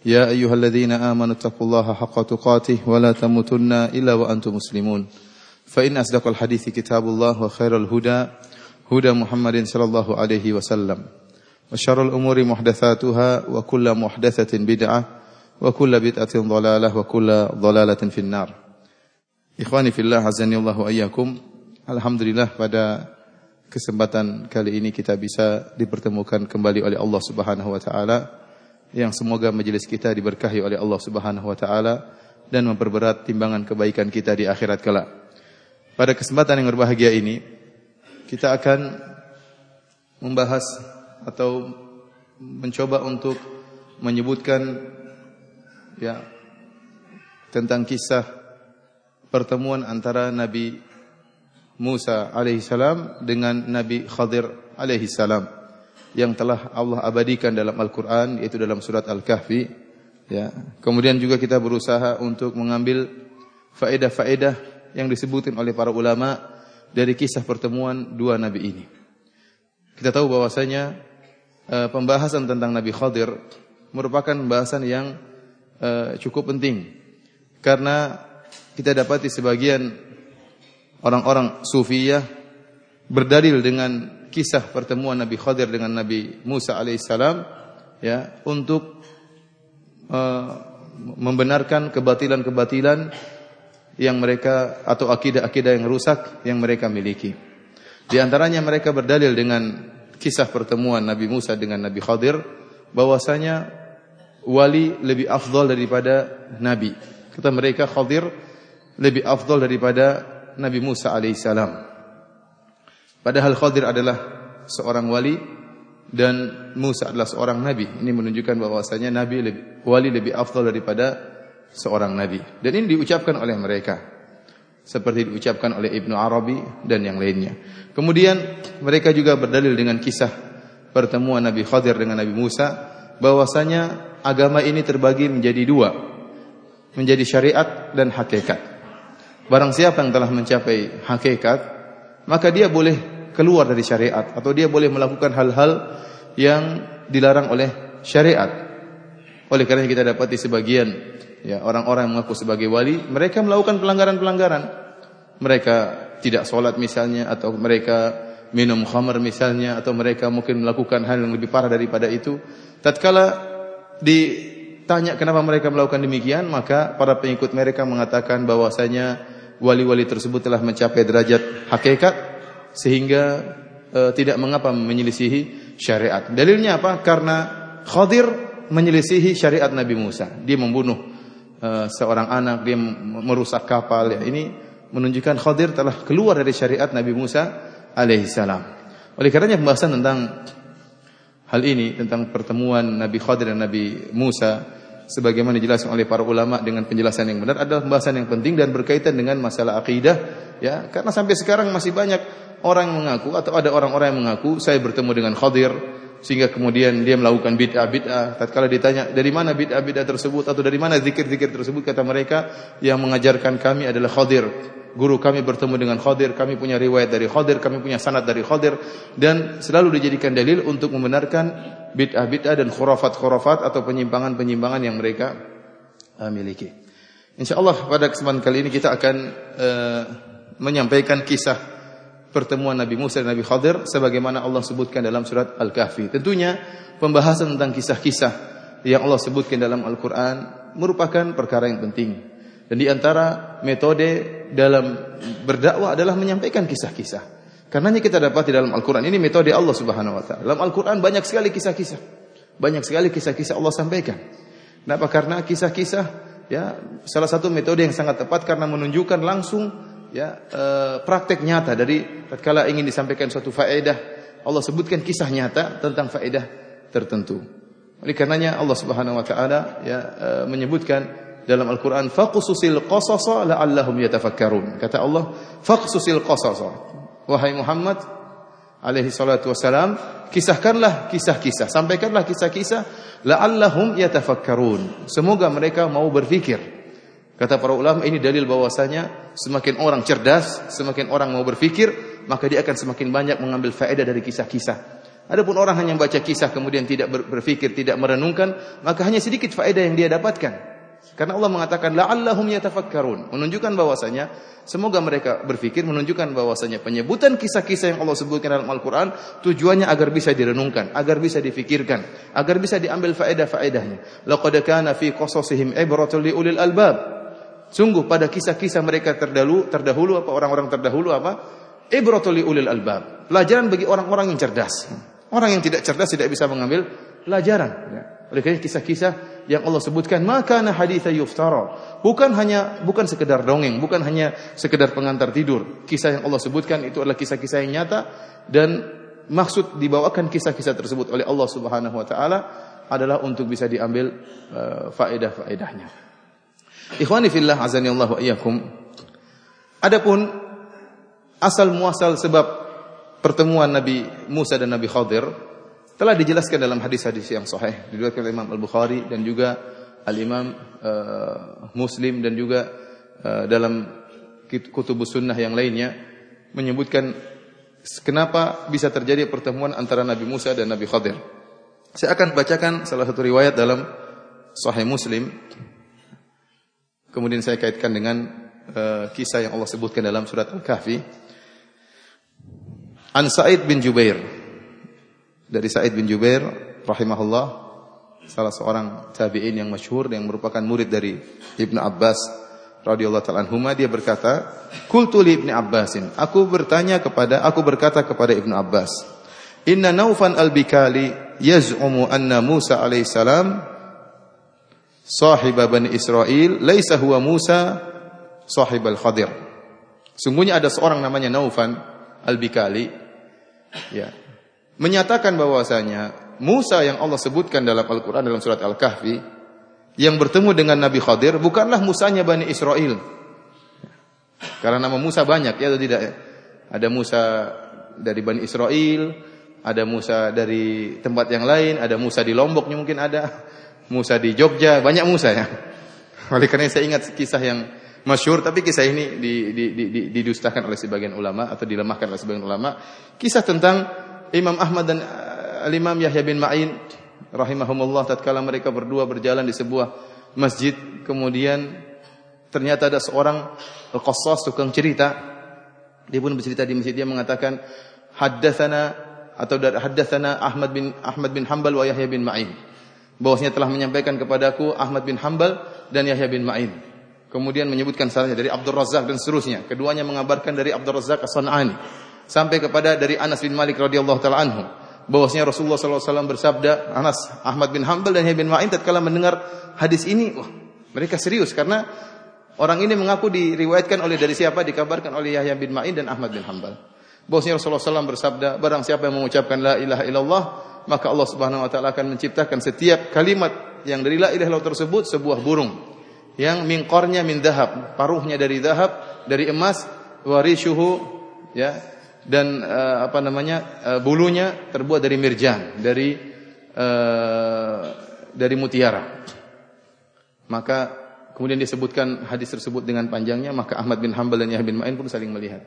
يا أيها الذين آمنوا اتقوا الله حق تقاته ولا تموتن إلا وأنتم مسلمون. فإن أصدق الحديث كتاب الله وخير الهدى هدى محمد صلى الله عليه وسلم. وشر الأمور محدثاتها وكل محدثة بدعة وكل بدعة ضلالة وكل ضلالة في النار. إخواني في الله عزني الله وإياكم. Alhamdulillah pada kesempatan kali ini kita bisa dipertemukan kembali oleh Allah Subhanahu wa taala. Yang semoga majelis kita diberkahi oleh Allah Subhanahu wa taala dan memperberat timbangan kebaikan kita di akhirat kelak. Pada kesempatan yang berbahagia ini kita akan membahas atau mencoba untuk menyebutkan ya tentang kisah pertemuan antara Nabi Musa alaihissalam dengan Nabi Khadir alaihissalam yang telah Allah abadikan dalam Al-Qur'an yaitu dalam surat Al-Kahfi ya. Kemudian juga kita berusaha untuk mengambil faedah-faedah yang disebutkan oleh para ulama dari kisah pertemuan dua nabi ini. Kita tahu bahwasanya uh, pembahasan tentang Nabi Khadir merupakan pembahasan yang uh, cukup penting karena kita dapati sebagian orang-orang sufiyah berdalil dengan kisah pertemuan Nabi Khadir dengan Nabi Musa alaihissalam ya untuk uh, membenarkan kebatilan-kebatilan yang mereka atau akidah-akidah yang rusak yang mereka miliki. Di antaranya mereka berdalil dengan kisah pertemuan Nabi Musa dengan Nabi Khadir bahwasanya wali lebih afdal daripada nabi. Kata mereka Khadir lebih afdal daripada Nabi Musa alaihissalam. Padahal Khadir adalah seorang wali dan Musa adalah seorang nabi. Ini menunjukkan bahwasanya nabi lebih, wali lebih afdal daripada seorang nabi. Dan ini diucapkan oleh mereka. Seperti diucapkan oleh Ibnu Arabi dan yang lainnya. Kemudian mereka juga berdalil dengan kisah pertemuan Nabi Khadir dengan Nabi Musa bahwasanya agama ini terbagi menjadi dua. Menjadi syariat dan hakikat. Barang siapa yang telah mencapai hakikat maka dia boleh keluar dari syariat atau dia boleh melakukan hal-hal yang dilarang oleh syariat. Oleh karena kita dapat di sebagian ya orang-orang yang mengaku sebagai wali, mereka melakukan pelanggaran-pelanggaran. Mereka tidak sholat misalnya atau mereka minum khamar misalnya atau mereka mungkin melakukan hal yang lebih parah daripada itu. Tatkala ditanya kenapa mereka melakukan demikian, maka para pengikut mereka mengatakan bahwasanya wali-wali tersebut telah mencapai derajat hakikat sehingga e, tidak mengapa menyelisihi syariat. Dalilnya apa? Karena Khadir menyelisihi syariat Nabi Musa. Dia membunuh e, seorang anak, dia merusak kapal. Ya. Ini menunjukkan Khadir telah keluar dari syariat Nabi Musa alaihissalam. Oleh karenanya pembahasan tentang hal ini tentang pertemuan Nabi Khadir dan Nabi Musa sebagaimana dijelaskan oleh para ulama dengan penjelasan yang benar adalah pembahasan yang penting dan berkaitan dengan masalah akidah ya. Karena sampai sekarang masih banyak orang mengaku atau ada orang-orang yang mengaku saya bertemu dengan Khadir sehingga kemudian dia melakukan bid'ah bid'ah tatkala ditanya dari mana bid'ah bid'ah tersebut? atau dari mana zikir-zikir tersebut? kata mereka yang mengajarkan kami adalah Khadir. Guru kami bertemu dengan Khadir kami punya riwayat dari Khadir kami punya sanad dari Khadir dan selalu dijadikan dalil untuk membenarkan bid'ah-bid'ah dan khurafat-khurafat atau penyimpangan-penyimpangan yang mereka uh, miliki. Insyaallah pada kesempatan kali ini kita akan uh, menyampaikan kisah pertemuan Nabi Musa dan Nabi Khadir sebagaimana Allah sebutkan dalam surat Al-Kahfi. Tentunya pembahasan tentang kisah-kisah yang Allah sebutkan dalam Al-Qur'an merupakan perkara yang penting. Dan di antara metode dalam berdakwah adalah menyampaikan kisah-kisah. Karenanya kita dapat di dalam Al-Quran ini metode Allah Subhanahu Wa Taala. Dalam Al-Quran banyak sekali kisah-kisah, banyak sekali kisah-kisah Allah sampaikan. Kenapa? Karena kisah-kisah ya salah satu metode yang sangat tepat karena menunjukkan langsung ya e, praktek nyata dari tatkala ingin disampaikan suatu faedah Allah sebutkan kisah nyata tentang faedah tertentu. Oleh karenanya Allah Subhanahu wa taala ya e, menyebutkan dalam Al-Qur'an faqsusil qasasa la'allahum yatafakkarun. Kata Allah, faqsusil qasasa. Wahai Muhammad alaihi salatu wasalam, kisahkanlah kisah-kisah, sampaikanlah kisah-kisah la'allahum yatafakkarun. Semoga mereka mau berfikir. Kata para ulama ini dalil bahwasanya semakin orang cerdas, semakin orang mau berfikir, maka dia akan semakin banyak mengambil faedah dari kisah-kisah. Adapun orang hanya membaca kisah kemudian tidak berpikir, tidak merenungkan, maka hanya sedikit faedah yang dia dapatkan. Karena Allah mengatakan la'allahum yatafakkarun, menunjukkan bahwasanya semoga mereka berpikir menunjukkan bahwasanya penyebutan kisah-kisah yang Allah sebutkan dalam Al-Qur'an tujuannya agar bisa direnungkan, agar bisa difikirkan, agar bisa diambil faedah-faedahnya. Laqad kana fi qasasihim ibratun liulil albab. Sungguh pada kisah-kisah mereka terdahulu, terdahulu apa orang-orang terdahulu apa? Ibratul liulil albab. Pelajaran bagi orang-orang yang cerdas. Orang yang tidak cerdas tidak bisa mengambil pelajaran. Ya. Oleh karena kisah-kisah yang Allah sebutkan, maka na haditha yuftara. Bukan hanya bukan sekedar dongeng, bukan hanya sekedar pengantar tidur. Kisah yang Allah sebutkan itu adalah kisah-kisah yang nyata dan maksud dibawakan kisah-kisah tersebut oleh Allah Subhanahu wa taala adalah untuk bisa diambil uh, faedah-faedahnya. Ikhwani fillah azani Allah wa iyyakum. Adapun asal muasal sebab pertemuan Nabi Musa dan Nabi Khadir telah dijelaskan dalam hadis-hadis yang sahih diriwayatkan oleh Imam Al-Bukhari dan juga Al-Imam uh, Muslim dan juga uh, dalam kutubus sunnah yang lainnya menyebutkan kenapa bisa terjadi pertemuan antara Nabi Musa dan Nabi Khadir. Saya akan bacakan salah satu riwayat dalam Sahih Muslim. Kemudian saya kaitkan dengan uh, kisah yang Allah sebutkan dalam surat Al-Kahfi. An Sa'id bin Jubair. Dari Sa'id bin Jubair rahimahullah salah seorang tabi'in yang masyhur yang merupakan murid dari Ibnu Abbas radhiyallahu taala anhuma dia berkata, "Qultu li Ibnu Abbasin." Aku bertanya kepada aku berkata kepada Ibnu Abbas, "Inna Naufan al-Bikali yaz'umu anna Musa alaihissalam sahib Bani Israel, laisa huwa Musa sahib al-Khadir." Sungguhnya ada seorang namanya Naufan al-Bikali ya menyatakan bahwasanya Musa yang Allah sebutkan dalam Al-Qur'an dalam surat Al-Kahfi yang bertemu dengan Nabi Khadir bukanlah Musanya Bani Israel. Karena nama Musa banyak ya atau tidak ya? Ada Musa dari Bani Israel, ada Musa dari tempat yang lain, ada Musa di Lombok mungkin ada, Musa di Jogja, banyak Musa ya. Oleh karena saya ingat kisah yang masyur tapi kisah ini didustakan oleh sebagian ulama atau dilemahkan oleh sebagian ulama kisah tentang Imam Ahmad dan uh, Al-Imam Yahya bin Ma'in rahimahumullah tatkala mereka berdua berjalan di sebuah masjid kemudian ternyata ada seorang al-qassas tukang cerita. Dia pun bercerita di masjid dia mengatakan haddatsana atau haddatsana Ahmad bin Ahmad bin Hambal wa Yahya bin Ma'in. Bahwasanya telah menyampaikan kepadaku Ahmad bin Hambal dan Yahya bin Ma'in. Kemudian menyebutkan salahnya dari Abdul Razak dan seterusnya. Keduanya mengabarkan dari Abdul Razak As-San'ani sampai kepada dari Anas bin Malik radhiyallahu taala anhu. Bahwasanya Rasulullah SAW bersabda Anas Ahmad bin Hanbal dan bin Ma'in tatkala mendengar hadis ini wah mereka serius karena orang ini mengaku diriwayatkan oleh dari siapa? Dikabarkan oleh Yahya bin Ma'in dan Ahmad bin Hanbal. Bahwasanya Rasulullah SAW bersabda barang siapa yang mengucapkan la ilaha illallah maka Allah Subhanahu wa taala akan menciptakan setiap kalimat yang dari la ilaha illallah tersebut sebuah burung yang mingkornya min dahab, paruhnya dari dahab, dari emas, warishuhu ya dan uh, apa namanya uh, bulunya terbuat dari mirjan, dari uh, dari mutiara. Maka kemudian disebutkan hadis tersebut dengan panjangnya, maka Ahmad bin Hambal dan Yahya bin Ma'in pun saling melihat.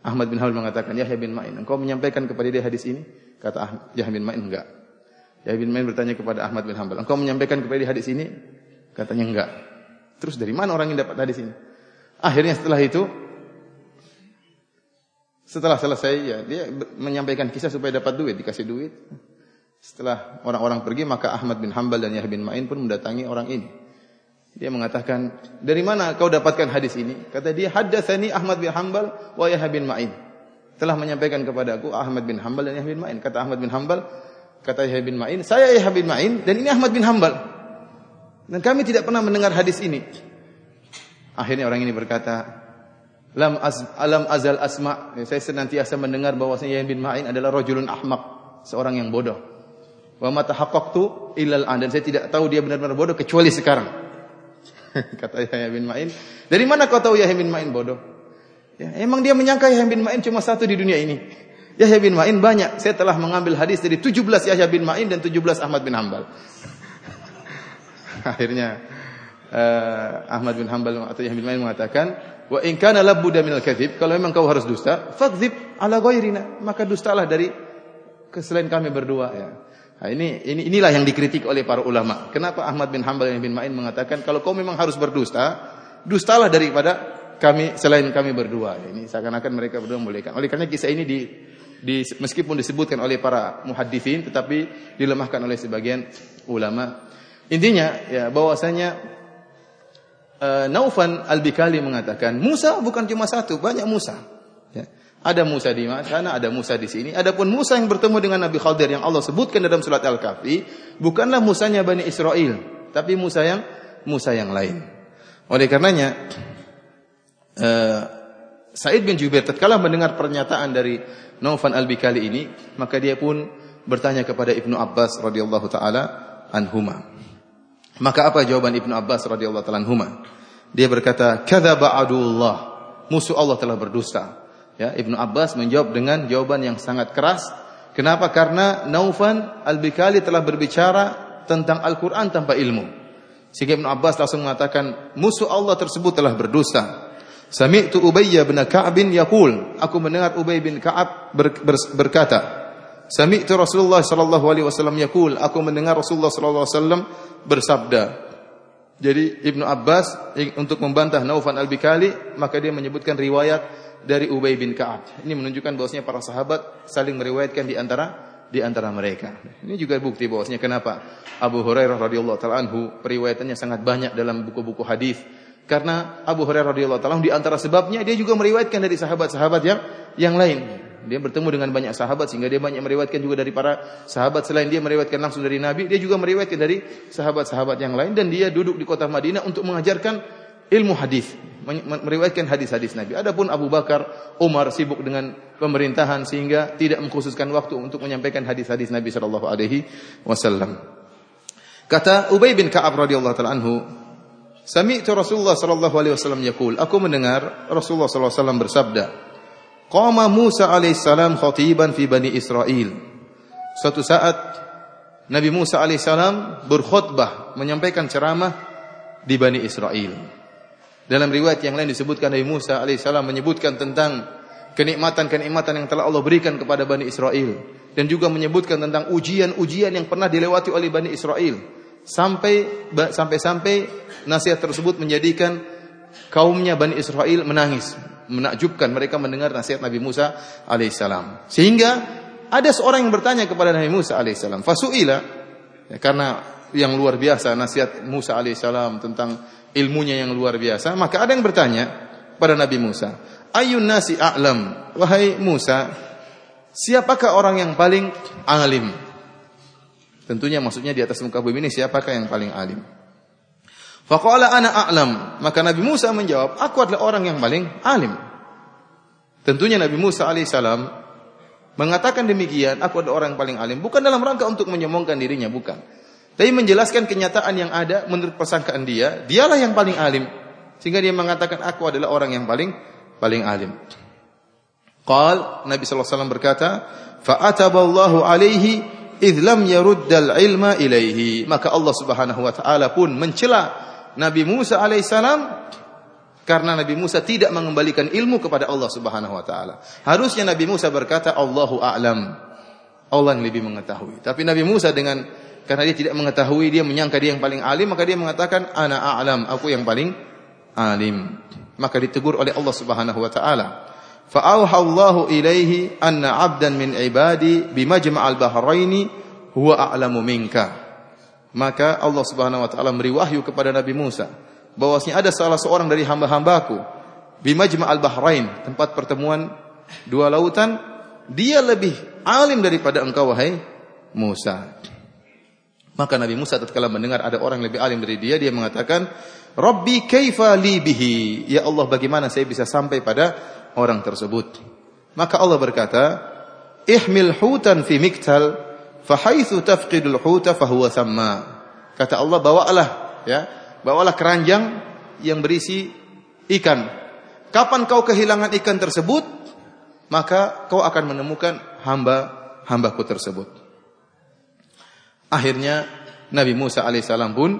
Ahmad bin Hambal mengatakan, Yahya bin Ma'in, engkau menyampaikan kepada dia hadis ini? Kata Yahya bin Ma'in, enggak. Yahya bin Ma'in bertanya kepada Ahmad bin Hambal, engkau menyampaikan kepada dia hadis ini? Katanya enggak. Terus dari mana orang yang dapat hadis ini? Akhirnya setelah itu setelah selesai ya dia menyampaikan kisah supaya dapat duit, dikasih duit. Setelah orang-orang pergi maka Ahmad bin Hambal dan Yahya bin Ma'in pun mendatangi orang ini. Dia mengatakan, "Dari mana kau dapatkan hadis ini?" Kata dia, "Haddatsani Ahmad bin Hambal wa Yahya bin Ma'in." Telah menyampaikan kepada aku Ahmad bin Hambal dan Yahya bin Ma'in. Kata Ahmad bin Hambal, kata Yahya bin Ma'in, "Saya Yahya bin Ma'in dan ini Ahmad bin Hambal." Dan kami tidak pernah mendengar hadis ini. Akhirnya orang ini berkata, Lam az, alam azal asma. Saya senantiasa mendengar bahwasanya Yain bin Ma'in adalah rajulun ahmak, seorang yang bodoh. Wa mata haqqaqtu ilal an dan saya tidak tahu dia benar-benar bodoh kecuali sekarang. Kata Yahya bin Ma'in, dari mana kau tahu Yahya bin Ma'in bodoh? Ya, emang dia menyangka Yahya bin Ma'in cuma satu di dunia ini. Yahya bin Ma'in banyak. Saya telah mengambil hadis dari 17 Yahya bin Ma'in dan 17 Ahmad bin Hambal. Akhirnya uh, Ahmad bin Hambal atau Yahya bin Ma'in mengatakan, "Wa in kana labudda minal kadzib, kalau memang kau harus dusta, fakdzib ala ghairina, maka dustalah dari keselain kami berdua ya." Nah, ini, ini inilah yang dikritik oleh para ulama. Kenapa Ahmad bin Hambal bin Ma'in mengatakan kalau kau memang harus berdusta, dustalah daripada kami selain kami berdua. Ini seakan-akan mereka berdua membolehkan. Oleh karena kisah ini di, di meskipun disebutkan oleh para muhaddisin tetapi dilemahkan oleh sebagian ulama. Intinya ya bahwasanya uh, Naufan Al-Bikali mengatakan Musa bukan cuma satu, banyak Musa. Ya. Ada Musa di sana, ada Musa di sini. Adapun Musa yang bertemu dengan Nabi Khadir yang Allah sebutkan dalam surat Al-Kahfi, bukanlah Musanya Bani Israel, tapi Musa yang Musa yang lain. Oleh karenanya, uh, Said bin Jubair tatkala mendengar pernyataan dari Naufan Al-Bikali ini, maka dia pun bertanya kepada Ibnu Abbas radhiyallahu taala anhuma. Maka apa jawaban Ibnu Abbas radhiyallahu taala anhuma? Dia berkata, "Kadzaba adullah." Musuh Allah telah berdusta. Ya, Ibnu Abbas menjawab dengan jawaban yang sangat keras. Kenapa? Karena Naufan Al-Bikali telah berbicara tentang Al-Quran tanpa ilmu. Sehingga Ibnu Abbas langsung mengatakan, musuh Allah tersebut telah berdusta. Sami'tu Ubayy bin Ka'ab yaqul, aku mendengar Ubay bin Ka'ab ber, ber, berkata, Sami'tu Rasulullah sallallahu alaihi wasallam yaqul, aku mendengar Rasulullah sallallahu alaihi wasallam bersabda. Jadi Ibnu Abbas untuk membantah Naufan Al-Bikali, maka dia menyebutkan riwayat dari Ubay bin Ka'ab. Ini menunjukkan bahwasanya para sahabat saling meriwayatkan di antara di antara mereka. Ini juga bukti bahwasanya kenapa Abu Hurairah radhiyallahu taala anhu periwayatannya sangat banyak dalam buku-buku hadis. Karena Abu Hurairah radhiyallahu taala di antara sebabnya dia juga meriwayatkan dari sahabat-sahabat yang yang lain. Dia bertemu dengan banyak sahabat sehingga dia banyak meriwayatkan juga dari para sahabat selain dia meriwayatkan langsung dari Nabi, dia juga meriwayatkan dari sahabat-sahabat yang lain dan dia duduk di kota Madinah untuk mengajarkan ilmu hadis meriwayatkan hadis-hadis Nabi. Adapun Abu Bakar, Umar sibuk dengan pemerintahan sehingga tidak mengkhususkan waktu untuk menyampaikan hadis-hadis Nabi sallallahu alaihi wasallam. Kata Ubay bin Ka'ab radhiyallahu taala anhu, "Sami'tu Rasulullah sallallahu alaihi wasallam yaqul, aku mendengar Rasulullah sallallahu alaihi wasallam bersabda, Qama Musa alaihissalam khatiban fi Bani Israel. Suatu saat Nabi Musa alaihissalam berkhutbah menyampaikan ceramah di Bani Israel. Dalam riwayat yang lain disebutkan Nabi Musa alaihissalam menyebutkan tentang kenikmatan-kenikmatan yang telah Allah berikan kepada Bani Israel dan juga menyebutkan tentang ujian-ujian yang pernah dilewati oleh Bani Israel sampai sampai-sampai nasihat tersebut menjadikan kaumnya Bani Israel menangis menakjubkan mereka mendengar nasihat Nabi Musa alaihissalam sehingga ada seorang yang bertanya kepada Nabi Musa alaihissalam fasuila ya, karena yang luar biasa nasihat Musa alaihissalam tentang ilmunya yang luar biasa, maka ada yang bertanya pada Nabi Musa, "Ayun nasi a'lam?" Wahai Musa, siapakah orang yang paling alim? Tentunya maksudnya di atas muka bumi ini siapakah yang paling alim? Faqala ana a'lam. Maka Nabi Musa menjawab, aku adalah orang yang paling alim. Tentunya Nabi Musa alaihissalam mengatakan demikian, aku adalah orang yang paling alim. Bukan dalam rangka untuk menyombongkan dirinya, bukan. Tapi menjelaskan kenyataan yang ada menurut persangkaan dia, dialah yang paling alim. Sehingga dia mengatakan aku adalah orang yang paling paling alim. Qal Nabi wasallam berkata, "Fa ataballahu alaihi idh lam yaruddal ilma ilaihi." Maka Allah Subhanahu wa taala pun mencela Nabi Musa alaihissalam karena Nabi Musa tidak mengembalikan ilmu kepada Allah Subhanahu wa taala. Harusnya Nabi Musa berkata Allahu a'lam. Allah yang lebih mengetahui. Tapi Nabi Musa dengan karena dia tidak mengetahui, dia menyangka dia yang paling alim, maka dia mengatakan ana a'lam, aku yang paling alim. Maka ditegur oleh Allah Subhanahu wa taala. Fa Allahu ilaihi anna 'abdan min ibadi bimajma'al bahraini huwa a'lamu minka. Maka Allah Subhanahu wa taala memberi wahyu kepada Nabi Musa bahwasanya ada salah seorang dari hamba-hambaku bimajma'al bahrain, tempat pertemuan dua lautan, dia lebih alim daripada engkau wahai Musa. Maka Nabi Musa tatkala mendengar ada orang lebih alim dari dia, dia mengatakan, "Rabbi kaifa li bihi?" Ya Allah, bagaimana saya bisa sampai pada orang tersebut? Maka Allah berkata, "Ihmil hutan fi miktal, fa haitsu tafqidul huta fa huwa thamma." Kata Allah, bawalah ya bawalah keranjang yang berisi ikan. Kapan kau kehilangan ikan tersebut, maka kau akan menemukan hamba-hambaku tersebut. Akhirnya Nabi Musa alaihissalam pun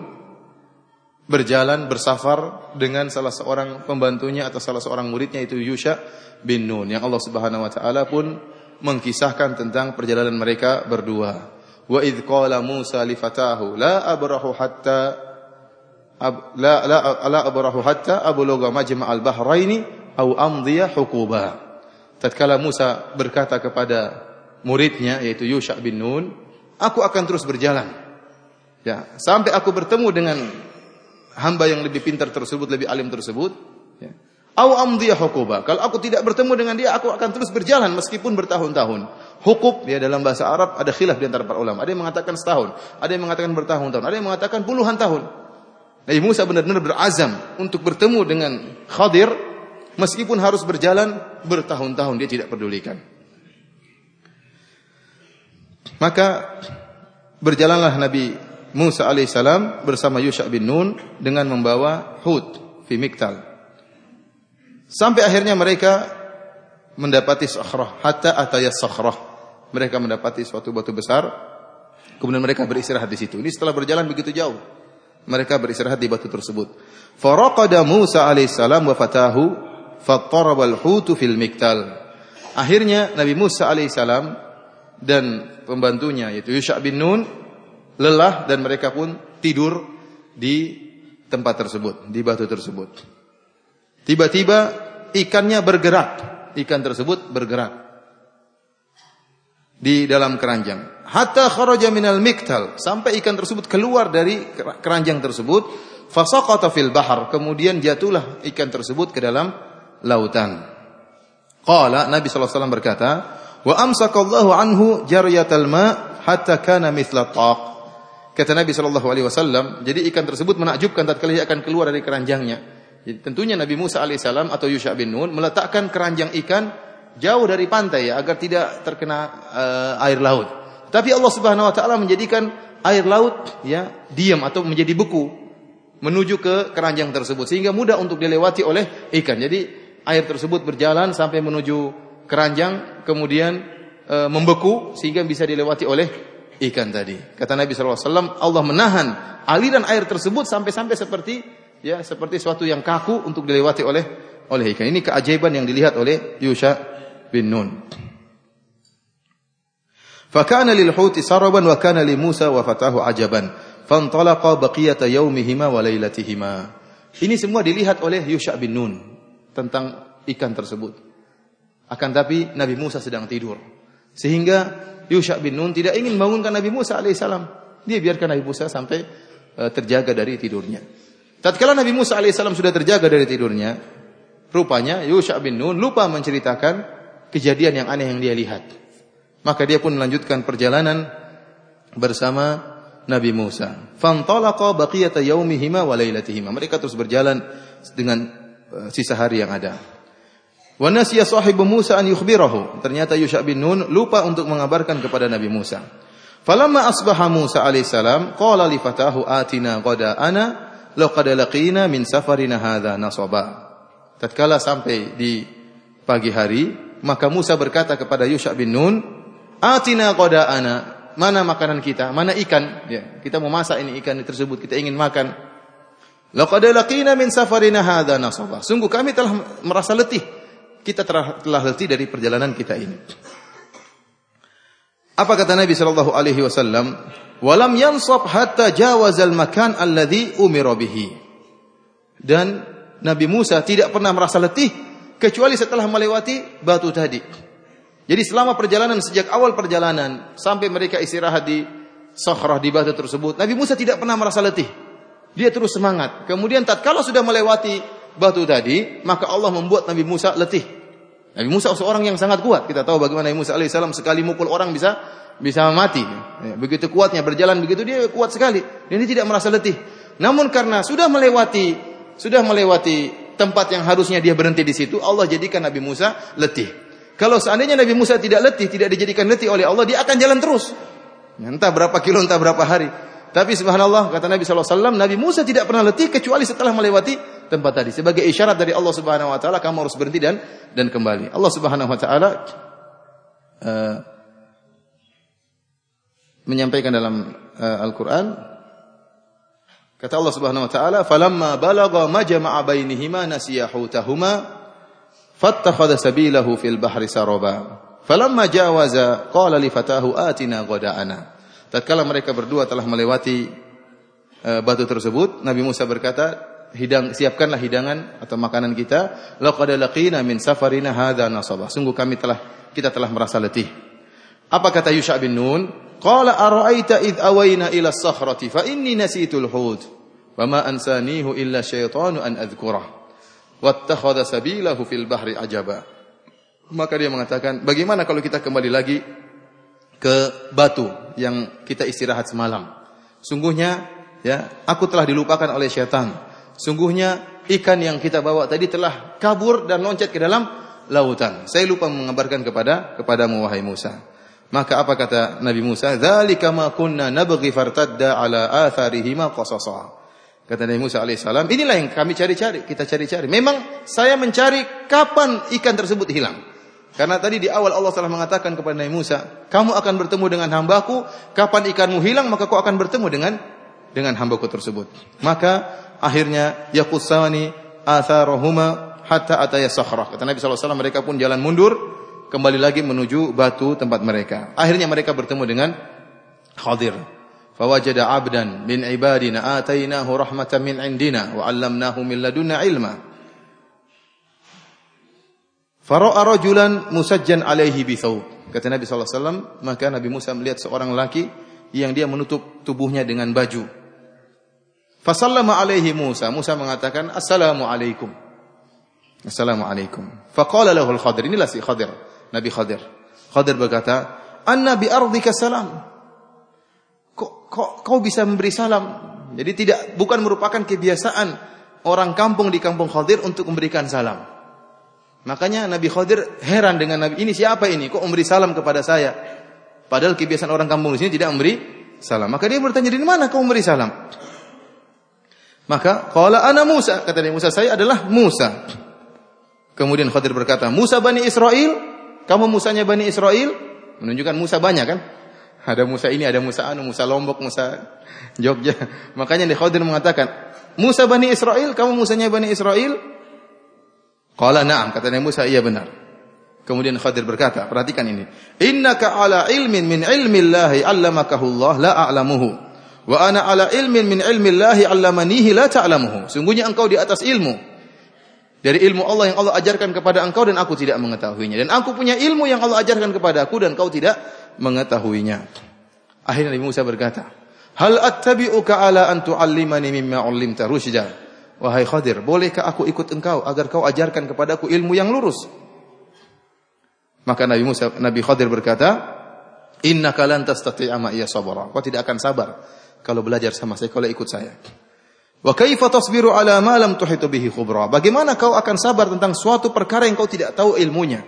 berjalan bersafar dengan salah seorang pembantunya atau salah seorang muridnya itu Yusha bin Nun yang Allah Subhanahu wa taala pun mengkisahkan tentang perjalanan mereka berdua. Wa idh qala Musa li fatahu la abrahu hatta ab, la la la abrahu hatta ablugha majma' al-bahraini au amdiya huquba. Tatkala Musa berkata kepada muridnya yaitu Yusha bin Nun, aku akan terus berjalan. Ya, sampai aku bertemu dengan hamba yang lebih pintar tersebut, lebih alim tersebut, ya. Au hukuba. Kalau aku tidak bertemu dengan dia, aku akan terus berjalan meskipun bertahun-tahun. Hukub ya dalam bahasa Arab ada khilaf di antara para ulama. Ada yang mengatakan setahun, ada yang mengatakan bertahun-tahun, ada yang mengatakan puluhan tahun. Nabi Musa benar-benar berazam untuk bertemu dengan Khadir meskipun harus berjalan bertahun-tahun dia tidak pedulikan. Maka berjalanlah Nabi Musa alaihissalam bersama Yusha bin Nun dengan membawa hut fi miktal. Sampai akhirnya mereka mendapati sakhrah hatta ataya sakhrah. Mereka mendapati suatu batu besar. Kemudian mereka beristirahat di situ. Ini setelah berjalan begitu jauh. Mereka beristirahat di batu tersebut. Faraqada Musa alaihissalam wa fatahu fattaraba al-hutu fil miktal. Akhirnya Nabi Musa alaihissalam dan pembantunya yaitu Yusha bin Nun lelah dan mereka pun tidur di tempat tersebut, di batu tersebut. Tiba-tiba ikannya bergerak, ikan tersebut bergerak di dalam keranjang. Hatta kharaja minal miktal, sampai ikan tersebut keluar dari keranjang tersebut, fasaqata fil bahar, kemudian jatuhlah ikan tersebut ke dalam lautan. Qala Nabi SAW berkata, wa amsakallahu anhu jariyatal ma hatta kana mithla taq. Kata Nabi Shallallahu Alaihi Wasallam, jadi ikan tersebut menakjubkan tatkala dia akan keluar dari keranjangnya. Tentunya Nabi Musa alaihissalam atau Yusha bin Nun meletakkan keranjang ikan jauh dari pantai ya agar tidak terkena uh, air laut. Tapi Allah Subhanahu Wa Taala menjadikan air laut ya diam atau menjadi beku menuju ke keranjang tersebut sehingga mudah untuk dilewati oleh ikan. Jadi air tersebut berjalan sampai menuju keranjang kemudian e, membeku sehingga bisa dilewati oleh ikan tadi. Kata Nabi SAW, Allah menahan aliran air tersebut sampai-sampai seperti ya seperti suatu yang kaku untuk dilewati oleh oleh ikan. Ini keajaiban yang dilihat oleh Yusha bin Nun. Fakana lil huti saraban wa kana li Musa wa fatahu ajaban. Fantalaqa baqiyata yaumihima wa lailatihima. Ini semua dilihat oleh Yusha bin Nun tentang ikan tersebut. Akan tapi Nabi Musa sedang tidur. Sehingga Yusha bin Nun tidak ingin membangunkan Nabi Musa alaihissalam. Dia biarkan Nabi Musa sampai uh, terjaga dari tidurnya. Tatkala Nabi Musa alaihissalam sudah terjaga dari tidurnya, rupanya Yusha bin Nun lupa menceritakan kejadian yang aneh yang dia lihat. Maka dia pun melanjutkan perjalanan bersama Nabi Musa. Fantalaqa baqiyata yaumihima wa lailatihima. Mereka terus berjalan dengan uh, sisa hari yang ada. Wa nasiya sahibu Musa an yukhbirahu. Ternyata Yusha bin Nun lupa untuk mengabarkan kepada Nabi Musa. Falamma asbaha Musa alaihissalam qala li fatahu atina qada'ana laqad laqina min safarina hadha nasaba. Tatkala sampai di pagi hari, maka Musa berkata kepada Yusha bin Nun, "Atina qada'ana." Mana makanan kita? Mana ikan? Ya, kita mau masak ini ikan tersebut, kita ingin makan. Laqad laqina min safarina hadha nasaba. Sungguh kami telah merasa letih kita telah letih dari perjalanan kita ini. Apa kata Nabi sallallahu alaihi wasallam? Walam yansab hatta jawazal makan alladhi umira bihi. Dan Nabi Musa tidak pernah merasa letih kecuali setelah melewati batu tadi. Jadi selama perjalanan sejak awal perjalanan sampai mereka istirahat di sakhrah di batu tersebut, Nabi Musa tidak pernah merasa letih. Dia terus semangat. Kemudian tatkala sudah melewati batu tadi, maka Allah membuat Nabi Musa letih. Nabi Musa seorang yang sangat kuat. Kita tahu bagaimana Nabi Musa alaihissalam sekali mukul orang bisa bisa mati. Ya, begitu kuatnya berjalan begitu dia kuat sekali. Dan tidak merasa letih. Namun karena sudah melewati sudah melewati tempat yang harusnya dia berhenti di situ, Allah jadikan Nabi Musa letih. Kalau seandainya Nabi Musa tidak letih, tidak dijadikan letih oleh Allah, dia akan jalan terus. Ya, entah berapa kilo, entah berapa hari. Tapi subhanallah kata Nabi SAW, Nabi Musa tidak pernah letih kecuali setelah melewati tempat tadi. Sebagai isyarat dari Allah Subhanahu Wa Taala, kamu harus berhenti dan dan kembali. Allah Subhanahu Wa Taala uh, menyampaikan dalam uh, Al-Quran, kata Allah Subhanahu Wa Taala, "Falamma balagha majma'a bainihima nasiya hutahuma, fattakhadha sabilahu fil bahri saraba." Falamma jawaza qala li fatahu atina ghada'ana. Tatkala mereka berdua telah melewati uh, batu tersebut, Nabi Musa berkata, hidang siapkanlah hidangan atau makanan kita. Laqad laqina min safarina hadza nasaba. Sungguh kami telah kita telah merasa letih. Apa kata Yusha bin Nun? Qala ara'aita id awayna ila as-sakhrati fa inni nasitul hud wa ma ansanihu illa syaitanu an adhkurah. Wattakhadha sabilahu fil bahri ajaba. Maka dia mengatakan, bagaimana kalau kita kembali lagi ke batu yang kita istirahat semalam. Sungguhnya ya, aku telah dilupakan oleh syaitan. Sungguhnya ikan yang kita bawa tadi telah kabur dan loncat ke dalam lautan. Saya lupa mengabarkan kepada kepada wahai Musa. Maka apa kata Nabi Musa? "Dzalika ma kunna nabghi fartadda ala atharihima qasasa." Kata Nabi Musa alaihissalam, inilah yang kami cari-cari, kita cari-cari. Memang saya mencari kapan ikan tersebut hilang. Karena tadi di awal Allah telah mengatakan kepada Nabi Musa, kamu akan bertemu dengan hambaku, kapan ikanmu hilang maka kau akan bertemu dengan dengan hambaku tersebut. Maka akhirnya yakusani atharohuma hatta ataya sakhrah. Kata Nabi SAW mereka pun jalan mundur, kembali lagi menuju batu tempat mereka. Akhirnya mereka bertemu dengan Khadir. Fawajada abdan min ibadina atainahu rahmatan min indina wa 'allamnahu min ladunna ilma. Fara'a rajulan musajjan alaihi bithawb. Kata Nabi SAW, maka Nabi Musa melihat seorang laki yang dia menutup tubuhnya dengan baju. Fasallama alaihi Musa. Musa mengatakan, Assalamualaikum. Assalamualaikum. Faqala lahu al-Khadir. Inilah si Khadir. Nabi Khadir. Khadir berkata, Anna bi ardika salam. Kok, kok kau bisa memberi salam? Jadi tidak bukan merupakan kebiasaan orang kampung di kampung Khadir untuk memberikan salam. Makanya Nabi Khadir heran dengan Nabi ini siapa ini kok memberi salam kepada saya? Padahal kebiasaan orang kampung di sini tidak memberi salam. Maka dia bertanya di mana kau memberi salam? Maka qala ana Musa, kata dia Musa saya adalah Musa. Kemudian Khadir berkata, "Musa Bani Israel? Kamu Musanya Bani Israel?" Menunjukkan Musa banyak kan? Ada Musa ini, ada Musa anu, Musa Lombok, Musa Jogja. Makanya Khadir mengatakan, "Musa Bani Israel? Kamu Musanya Bani Israel?" Qala na'am, kata Nabi Musa, iya benar. Kemudian Khadir berkata, perhatikan ini. Innaka ala ilmin min ilmi Allahi 'allamakahu Allah la a'lamuhu. Wa ana ala ilmin min ilmi Allahi 'allamanihi la ta'lamuhu. Sungguhnya engkau di atas ilmu. Dari ilmu Allah yang Allah ajarkan kepada engkau dan aku tidak mengetahuinya. Dan aku punya ilmu yang Allah ajarkan kepada aku dan kau tidak mengetahuinya. Akhirnya Nabi Musa berkata, Hal attabi'uka ala an tu'allimani mimma 'allimta rusyda. Wahai Khadir, bolehkah aku ikut engkau agar kau ajarkan kepadaku ilmu yang lurus? Maka Nabi Musa, Nabi Khadir berkata, Inna lan tastati'a iya sabara. Kau tidak akan sabar kalau belajar sama saya, kalau ikut saya. Wa kaifa tasbiru ala ma lam tuhitu bihi khubra? Bagaimana kau akan sabar tentang suatu perkara yang kau tidak tahu ilmunya?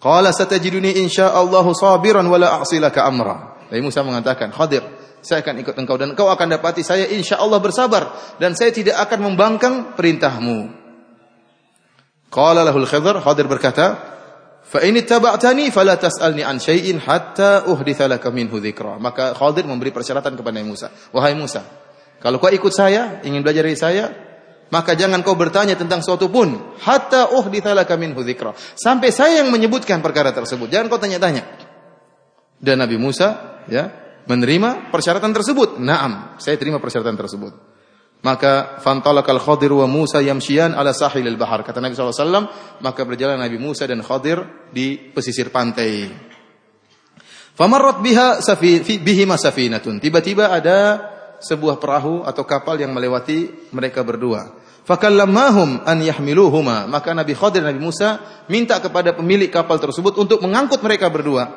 Qala satajiduni insyaallahu sabiran wala a'silaka amra. Nabi Musa mengatakan, Khadir, saya akan ikut engkau dan engkau akan dapati saya insya Allah bersabar dan saya tidak akan membangkang perintahmu. Qala lahul Khidr, Khadir berkata, "Fa in ittaba'tani fala tas'alni an syai'in hatta uhditha laka minhu dzikra." Maka Khadir memberi persyaratan kepada Musa. Wahai Musa, kalau kau ikut saya, ingin belajar dari saya, maka jangan kau bertanya tentang suatu pun hatta uhditha laka minhu dzikra. Sampai saya yang menyebutkan perkara tersebut. Jangan kau tanya-tanya. Dan Nabi Musa, ya, menerima persyaratan tersebut. Naam, saya terima persyaratan tersebut. Maka fantalakal Khadir wa Musa yamshiyan ala sahilil bahar. Kata Nabi SAW, maka berjalan Nabi Musa dan Khadir di pesisir pantai. Famarrat biha safi, bihima safinatun. Tiba-tiba ada sebuah perahu atau kapal yang melewati mereka berdua. Fakallamahum an yahmiluhuma. Maka Nabi Khadir Nabi Musa minta kepada pemilik kapal tersebut untuk mengangkut mereka berdua.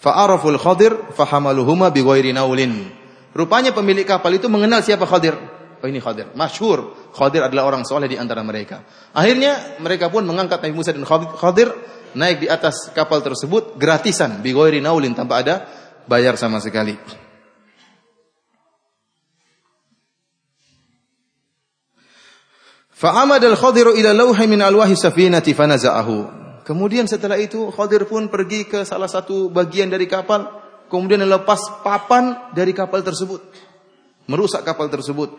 Fa'araful Khadir fahamaluhuma bighairi naulin. Rupanya pemilik kapal itu mengenal siapa Khadir. Oh ini Khadir, masyhur. Khadir adalah orang soleh di antara mereka. Akhirnya mereka pun mengangkat Nabi Musa dan Khadir naik di atas kapal tersebut gratisan bighairi naulin tanpa ada bayar sama sekali. Fa'amad al-Khadiru ila lawhi min alwahi safinati fanaza'ahu. Kemudian setelah itu Khadir pun pergi ke salah satu bagian dari kapal, kemudian lepas papan dari kapal tersebut. Merusak kapal tersebut.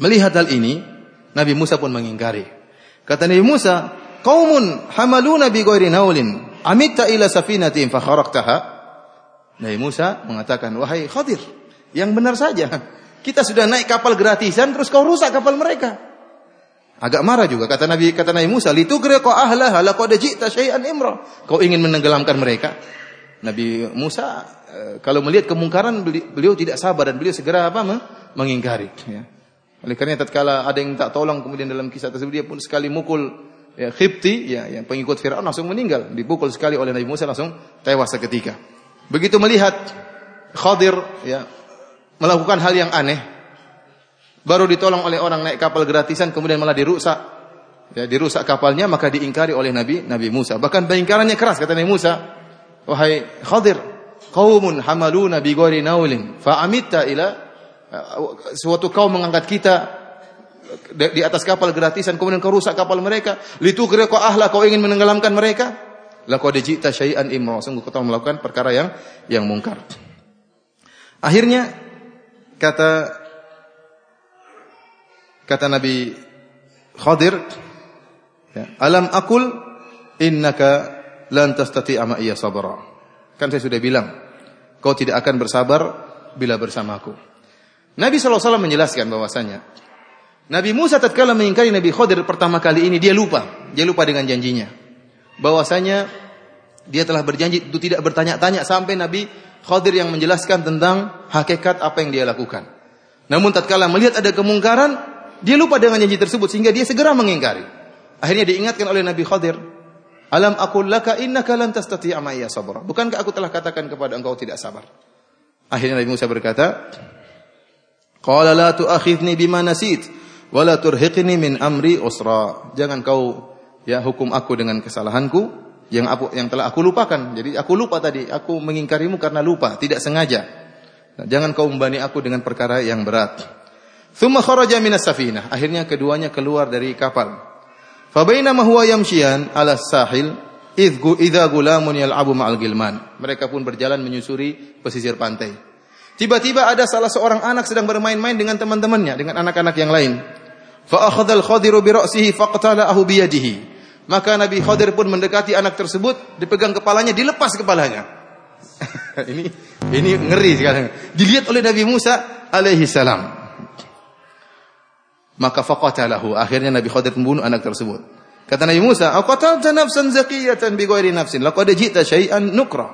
Melihat hal ini, Nabi Musa pun mengingkari. Kata Nabi Musa, "Qaumun hamaluna bi ghairi naulin, amitta ila safinatin fa kharaqtaha?" Nabi Musa mengatakan, "Wahai Khadir, yang benar saja. Kita sudah naik kapal gratisan terus kau rusak kapal mereka." Agak marah juga kata Nabi kata Nabi Musa, "Litugriqa ahlaha laqad ji'ta syai'an imra." Kau ingin menenggelamkan mereka? Nabi Musa eh, kalau melihat kemungkaran beliau tidak sabar dan beliau segera apa mengingkari ya. Oleh karena tatkala ada yang tak tolong kemudian dalam kisah tersebut dia pun sekali mukul ya Khipti ya yang pengikut Firaun langsung meninggal, dipukul sekali oleh Nabi Musa langsung tewas seketika. Begitu melihat Khadir ya melakukan hal yang aneh, baru ditolong oleh orang naik kapal gratisan kemudian malah dirusak. Ya dirusak kapalnya maka diingkari oleh Nabi Nabi Musa. Bahkan peingkarannya keras kata Nabi Musa. Wahai Khadir qaumun hamaluna bi ghairi naulin fa amitta ila suatu kaum mengangkat kita di atas kapal gratisan kemudian kau rusak kapal mereka. Litukri kau ahla kau ingin menenggelamkan mereka? Laqad ji'ta syai'an imra sungguh kau telah melakukan perkara yang yang mungkar. Akhirnya kata Kata Nabi Khadir, ya, alam akul innaka lan ama iya sabara. Kan saya sudah bilang, kau tidak akan bersabar bila bersamaku. Nabi SAW menjelaskan bahwasanya Nabi Musa tatkala mengingkari Nabi Khadir pertama kali ini dia lupa, dia lupa dengan janjinya. Bahwasanya dia telah berjanji untuk tidak bertanya-tanya sampai Nabi Khadir yang menjelaskan tentang hakikat apa yang dia lakukan. Namun tatkala melihat ada kemungkaran, dia lupa dengan janji tersebut sehingga dia segera mengingkari. Akhirnya diingatkan oleh Nabi Khadir, "Alam aqul laka innaka lan tastati'a ma'iya sabra." Bukankah aku telah katakan kepada engkau tidak sabar? Akhirnya Nabi Musa berkata, "Qala la tu'akhidni bima nasit wa la turhiqni min amri usra." Jangan kau ya hukum aku dengan kesalahanku yang aku yang telah aku lupakan. Jadi aku lupa tadi, aku mengingkarimu karena lupa, tidak sengaja. Jangan kau membani aku dengan perkara yang berat. Thumma kharaja minas safinah. Akhirnya keduanya keluar dari kapal. Fabainama huwa yamshiyan ala sahil idhu idza gulamun yal'abu ma'al gilman. Mereka pun berjalan menyusuri pesisir pantai. Tiba-tiba ada salah seorang anak sedang bermain-main dengan teman-temannya, dengan anak-anak yang lain. Fa akhadha al-Khadiru bi ra'sihi faqtala'ahu bi yadihi. Maka Nabi Khadir pun mendekati anak tersebut, dipegang kepalanya, dilepas kepalanya. ini ini ngeri sekarang. Dilihat oleh Nabi Musa alaihi salam. Maka faqatalahu. Akhirnya Nabi Khadir membunuh anak tersebut. Kata Nabi Musa, "Aqatalta nafsan zakiyatan bi ghairi nafsin, laqad ji'ta syai'an nukra."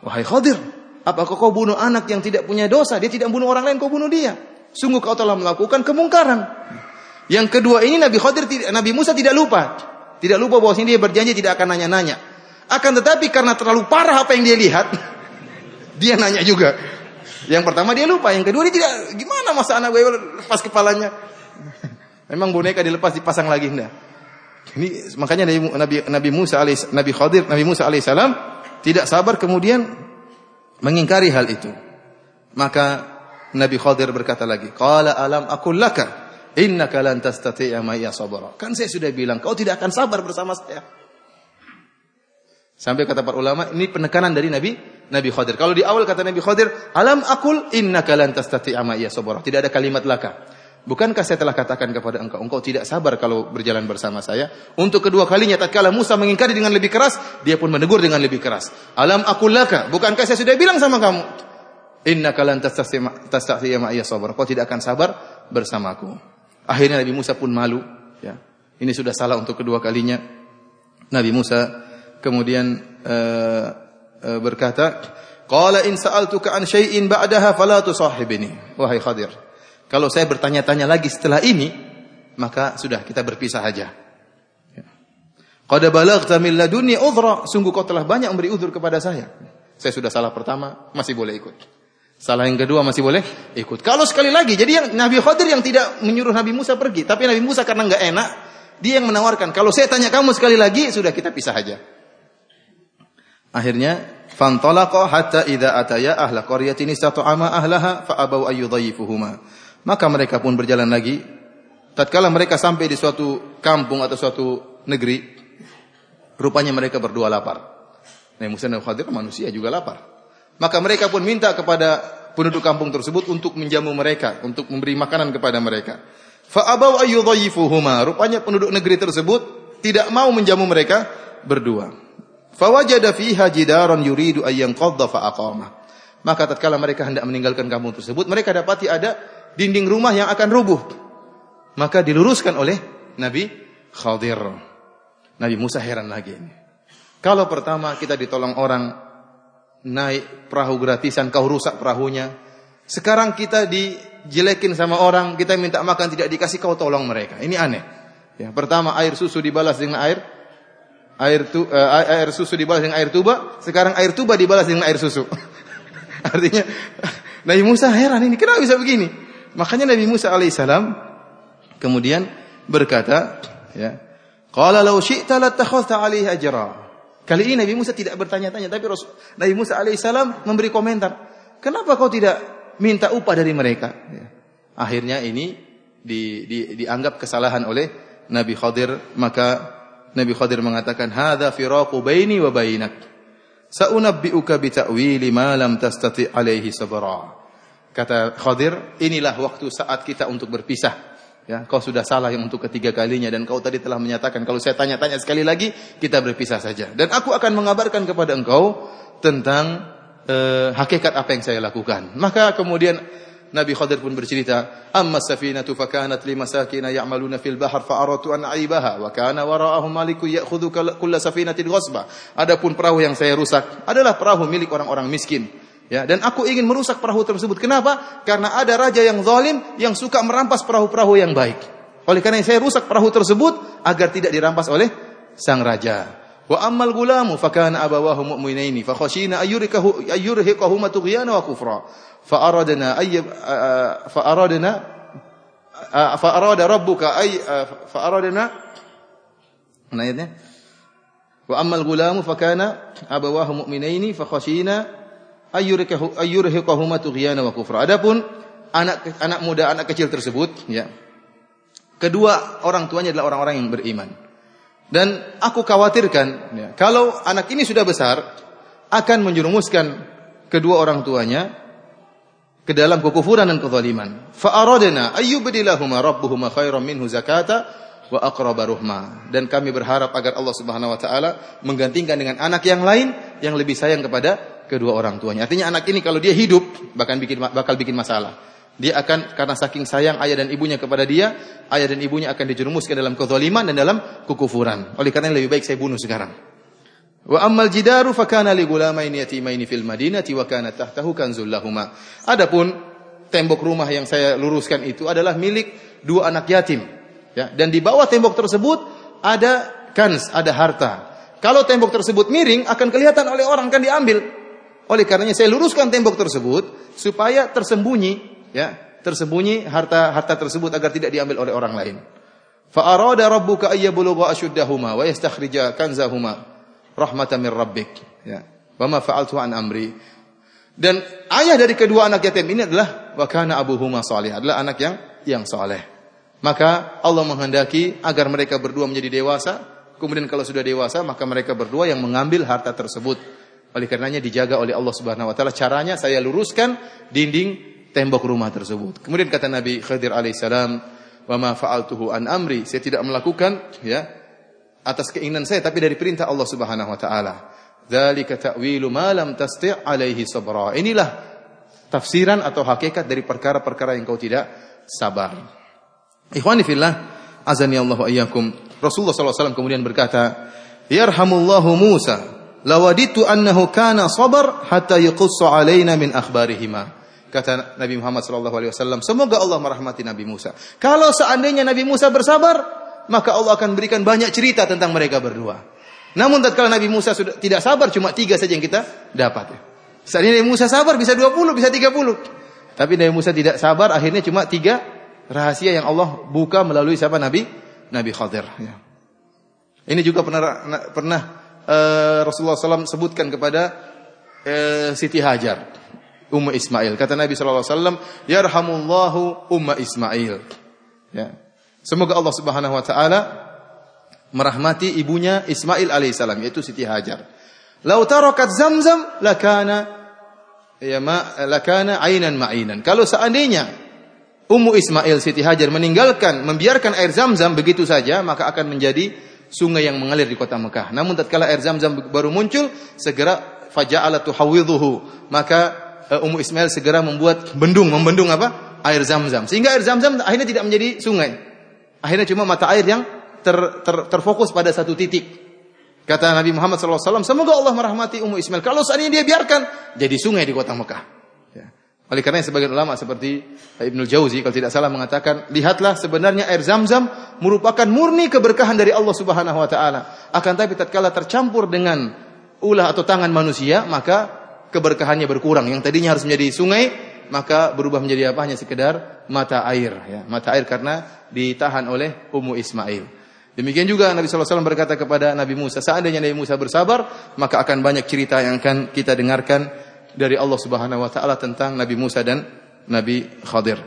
Wahai Khadir, apakah kau bunuh anak yang tidak punya dosa? Dia tidak bunuh orang lain, kau bunuh dia. Sungguh kau telah melakukan kemungkaran. Yang kedua ini Nabi Khadir Nabi Musa tidak lupa. Tidak lupa bahwa dia berjanji tidak akan nanya-nanya. Akan tetapi karena terlalu parah apa yang dia lihat, dia nanya juga. Yang pertama dia lupa, yang kedua dia tidak gimana masa anak gue lepas kepalanya. Memang boneka dilepas dipasang lagi enggak? Ini makanya Nabi Nabi Musa alaih Nabi Khadir Nabi Musa alaihissalam tidak sabar kemudian mengingkari hal itu. Maka Nabi Khadir berkata lagi, "Qala alam aqul laka innaka lan tastati'a ma'iya sabra." Kan saya sudah bilang kau tidak akan sabar bersama saya. Sampai kata para ulama, ini penekanan dari Nabi Nabi Khadir. Kalau di awal kata Nabi Khadir, "Alam aqul innaka lan tastati'a ma'iya sabra." Tidak ada kalimat laka. Bukankah saya telah katakan kepada engkau, engkau tidak sabar kalau berjalan bersama saya? Untuk kedua kalinya, tatkala Musa mengingkari dengan lebih keras, dia pun menegur dengan lebih keras. Alam aku laka, bukankah saya sudah bilang sama kamu? Inna kalan tasta'tiya ma'iyya sabar. Kau tidak akan sabar bersamaku. Akhirnya Nabi Musa pun malu. Ya. Ini sudah salah untuk kedua kalinya. Nabi Musa kemudian uh, uh, berkata, Qala in sa'altuka an syai'in ba'daha fala tusahibni. Wahai Khadir. Kalau saya bertanya-tanya lagi setelah ini, maka sudah kita berpisah saja. Ya. Qad balaghta min ladunni udhra, sungguh kau telah banyak memberi udzur kepada saya. Saya sudah salah pertama, masih boleh ikut. Salah yang kedua masih boleh ikut. Kalau sekali lagi, jadi yang Nabi Khadir yang tidak menyuruh Nabi Musa pergi, tapi Nabi Musa karena nggak enak, dia yang menawarkan. Kalau saya tanya kamu sekali lagi, sudah kita pisah saja. Akhirnya fantalaqa hatta idza ataya ahla qaryatin istata'ama ahlaha fa abau. Maka mereka pun berjalan lagi tatkala mereka sampai di suatu kampung atau suatu negeri, rupanya mereka berdua lapar. Nabi Musa dan Khadir manusia juga lapar. Maka mereka pun minta kepada penduduk kampung tersebut untuk menjamu mereka, untuk memberi makanan kepada mereka. Fa'abau ayyudhayifuhuma. Rupanya penduduk negeri tersebut tidak mau menjamu mereka berdua. Fawajada fiha jidaran yuridu ayyan qadda fa'aqama. Maka tatkala mereka hendak meninggalkan kampung tersebut, mereka dapati ada dinding rumah yang akan rubuh. Maka diluruskan oleh Nabi Khadir. Nabi Musa heran lagi. Kalau pertama kita ditolong orang naik perahu gratisan, kau rusak perahunya. Sekarang kita dijelekin sama orang, kita minta makan tidak dikasih, kau tolong mereka. Ini aneh. Ya, pertama air susu dibalas dengan air air tu, uh, air susu dibalas dengan air tuba, sekarang air tuba dibalas dengan air susu. Artinya Nabi Musa heran ini kenapa bisa begini? Makanya Nabi Musa alaihissalam kemudian berkata, ya, Qala law syi'ta latakhadhta 'alaihi ajra. Kali ini Nabi Musa tidak bertanya-tanya, tapi Rasul, Nabi Musa alaihissalam memberi komentar. Kenapa kau tidak minta upah dari mereka? Ya. Akhirnya ini di, di, dianggap kesalahan oleh Nabi Khadir, maka Nabi Khadir mengatakan, "Hadza firaqu baini wa bainak." Sa'unabbi'uka bita'wili ma lam tastati' alaihi sabra. Kata Khadir, inilah waktu saat kita untuk berpisah. Ya, kau sudah salah yang untuk ketiga kalinya dan kau tadi telah menyatakan kalau saya tanya-tanya sekali lagi kita berpisah saja. Dan aku akan mengabarkan kepada engkau tentang uh, hakikat apa yang saya lakukan. Maka kemudian Nabi Khadir pun bercerita, "Amma safinatu fakanat li masakin ya'maluna fil bahr fa aratu an aibaha wa kana wara'ahum maliku ya'khudhu kull safinatin ghasba." Adapun perahu yang saya rusak adalah perahu milik orang-orang miskin. Ya, dan aku ingin merusak perahu tersebut. Kenapa? Karena ada raja yang zalim yang suka merampas perahu-perahu yang baik. Oleh karena saya rusak perahu tersebut agar tidak dirampas oleh sang raja. Wa ammal gulamu fakana abawahu mu'minaini fa khashina ayyurikahu ayyurhiqahuma tughyana wa kufra. Fa aradna ay fa aradna fa arada rabbuka ay fa aradna ayatnya Wa ammal gulamu fakana abawahu mu'minaini fa khashina wa kufra. Adapun anak anak muda, anak kecil tersebut, ya. Kedua orang tuanya adalah orang-orang yang beriman. Dan aku khawatirkan, ya, kalau anak ini sudah besar, akan menjerumuskan kedua orang tuanya ke dalam kekufuran dan kezaliman. Fa aradna ayyubdilahuma rabbuhuma khairan minhu zakata wa aqraba ruhma. Dan kami berharap agar Allah Subhanahu wa taala menggantikan dengan anak yang lain yang lebih sayang kepada kedua orang tuanya. Artinya anak ini kalau dia hidup bahkan bikin bakal bikin masalah. Dia akan karena saking sayang ayah dan ibunya kepada dia, ayah dan ibunya akan dijerumuskan dalam kezaliman dan dalam kekufuran. Oleh karena lebih baik saya bunuh sekarang. Wa ammal jidaru fakana li gulamaini yatimaini fil madinati wa kana tahtahu kanzul lahuma. Adapun tembok rumah yang saya luruskan itu adalah milik dua anak yatim. Ya, dan di bawah tembok tersebut ada kans, ada harta. Kalau tembok tersebut miring akan kelihatan oleh orang kan diambil. Oleh karenanya saya luruskan tembok tersebut supaya tersembunyi ya, tersembunyi harta-harta tersebut agar tidak diambil oleh orang lain. Fa arada rabbuka ayyabulugha ashuddahuma wa yastakhrija kanzahuma rahmatan min rabbik ya. Wa ma fa'altu an amri. Dan ayah dari kedua anak yatim ini adalah wa kana abuhuma salih, adalah anak yang yang saleh. Maka Allah menghendaki agar mereka berdua menjadi dewasa, kemudian kalau sudah dewasa maka mereka berdua yang mengambil harta tersebut. Oleh karenanya dijaga oleh Allah Subhanahu wa taala. Caranya saya luruskan dinding tembok rumah tersebut. Kemudian kata Nabi Khidir alaihissalam, "Wa ma fa'altuhu an amri." Saya tidak melakukan ya atas keinginan saya tapi dari perintah Allah Subhanahu wa taala. Dzalika ta'wilu ma lam tasti' alaihi sabra. Inilah tafsiran atau hakikat dari perkara-perkara yang kau tidak sabar. Ikhwani fillah, azani wa. Rasulullah SAW kemudian berkata, "Yarhamullahu Musa lawaditu annahu kana sabar hatta yuqussu alaina min akhbarihima. Kata Nabi Muhammad sallallahu alaihi wasallam, semoga Allah merahmati Nabi Musa. Kalau seandainya Nabi Musa bersabar, maka Allah akan berikan banyak cerita tentang mereka berdua. Namun tatkala Nabi Musa sudah tidak sabar, cuma tiga saja yang kita dapat. Seandainya Nabi Musa sabar bisa 20, bisa 30. Tapi Nabi Musa tidak sabar, akhirnya cuma tiga rahasia yang Allah buka melalui siapa Nabi? Nabi Khadir. Ya. Ini juga pernah pernah uh, Rasulullah SAW sebutkan kepada uh, Siti Hajar, Ummu Ismail. Kata Nabi SAW, Yarhamullahu Umma Ismail. Ya. Semoga Allah Subhanahu wa taala merahmati ibunya Ismail alaihissalam yaitu Siti Hajar. Lau tarakat Zamzam lakana ya ma lakana ainan ma'inan. Kalau seandainya Ummu Ismail Siti Hajar meninggalkan membiarkan air Zamzam begitu saja maka akan menjadi sungai yang mengalir di kota Mekah. Namun tatkala air Zamzam baru muncul segera faja'ala tuhawwidhuhu maka uh, Ummu Ismail segera membuat bendung membendung apa? air Zamzam. Sehingga air Zamzam akhirnya tidak menjadi sungai. Akhirnya cuma mata air yang ter, ter, terfokus pada satu titik. Kata Nabi Muhammad SAW, semoga Allah merahmati Ummu Ismail. Kalau seandainya dia biarkan, jadi sungai di kota Mekah. Oleh karena sebagian ulama seperti Ibnu Jauzi kalau tidak salah mengatakan, lihatlah sebenarnya air Zamzam merupakan murni keberkahan dari Allah Subhanahu wa taala. Akan tapi tatkala tercampur dengan ulah atau tangan manusia, maka keberkahannya berkurang. Yang tadinya harus menjadi sungai, maka berubah menjadi apa? Hanya sekedar mata air, ya. Mata air karena ditahan oleh Ummu Ismail. Demikian juga Nabi SAW berkata kepada Nabi Musa, seandainya Nabi Musa bersabar, maka akan banyak cerita yang akan kita dengarkan dari Allah Subhanahu wa taala tentang Nabi Musa dan Nabi Khadir.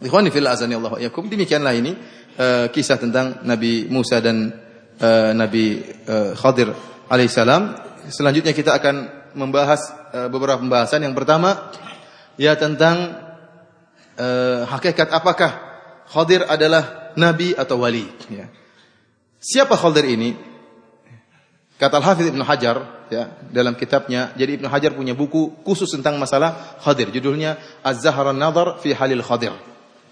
Ikhwani fil azani Allah yakum. Demikianlah ini uh, kisah tentang Nabi Musa dan uh, Nabi uh, Khadir alaihissalam. Selanjutnya kita akan membahas uh, beberapa pembahasan. Yang pertama ya tentang uh, hakikat apakah Khadir adalah nabi atau wali ya. Siapa Khaldir ini? Kata Al-Hafidh Ibn Hajar ya, dalam kitabnya, jadi Ibn Hajar punya buku khusus tentang masalah Khadir, judulnya Az-Zahra Nadar fi Halil Khadir.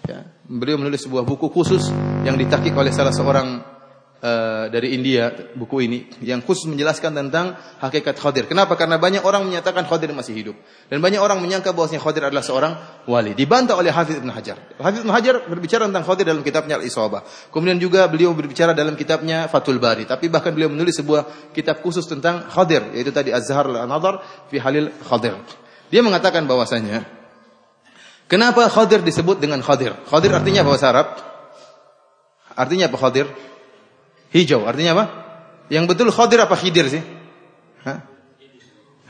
Ya, beliau menulis sebuah buku khusus yang ditakik oleh salah seorang uh, dari India buku ini yang khusus menjelaskan tentang hakikat Khadir. Kenapa? Karena banyak orang menyatakan Khadir masih hidup dan banyak orang menyangka bahwasanya Khadir adalah seorang wali. Dibantah oleh Hafidz Ibn Hajar. Hafidz Ibn Hajar berbicara tentang Khadir dalam kitabnya Al-Isabah. Kemudian juga beliau berbicara dalam kitabnya Fathul Bari. Tapi bahkan beliau menulis sebuah kitab khusus tentang Khadir yaitu tadi Az-Zahar al-Nadar fi Halil Khadir. Dia mengatakan bahwasanya Kenapa Khadir disebut dengan Khadir? Khadir artinya bahasa Arab. Artinya apa Khadir? Hijau, artinya apa? Yang betul Khadir apa Khidir sih? Hah?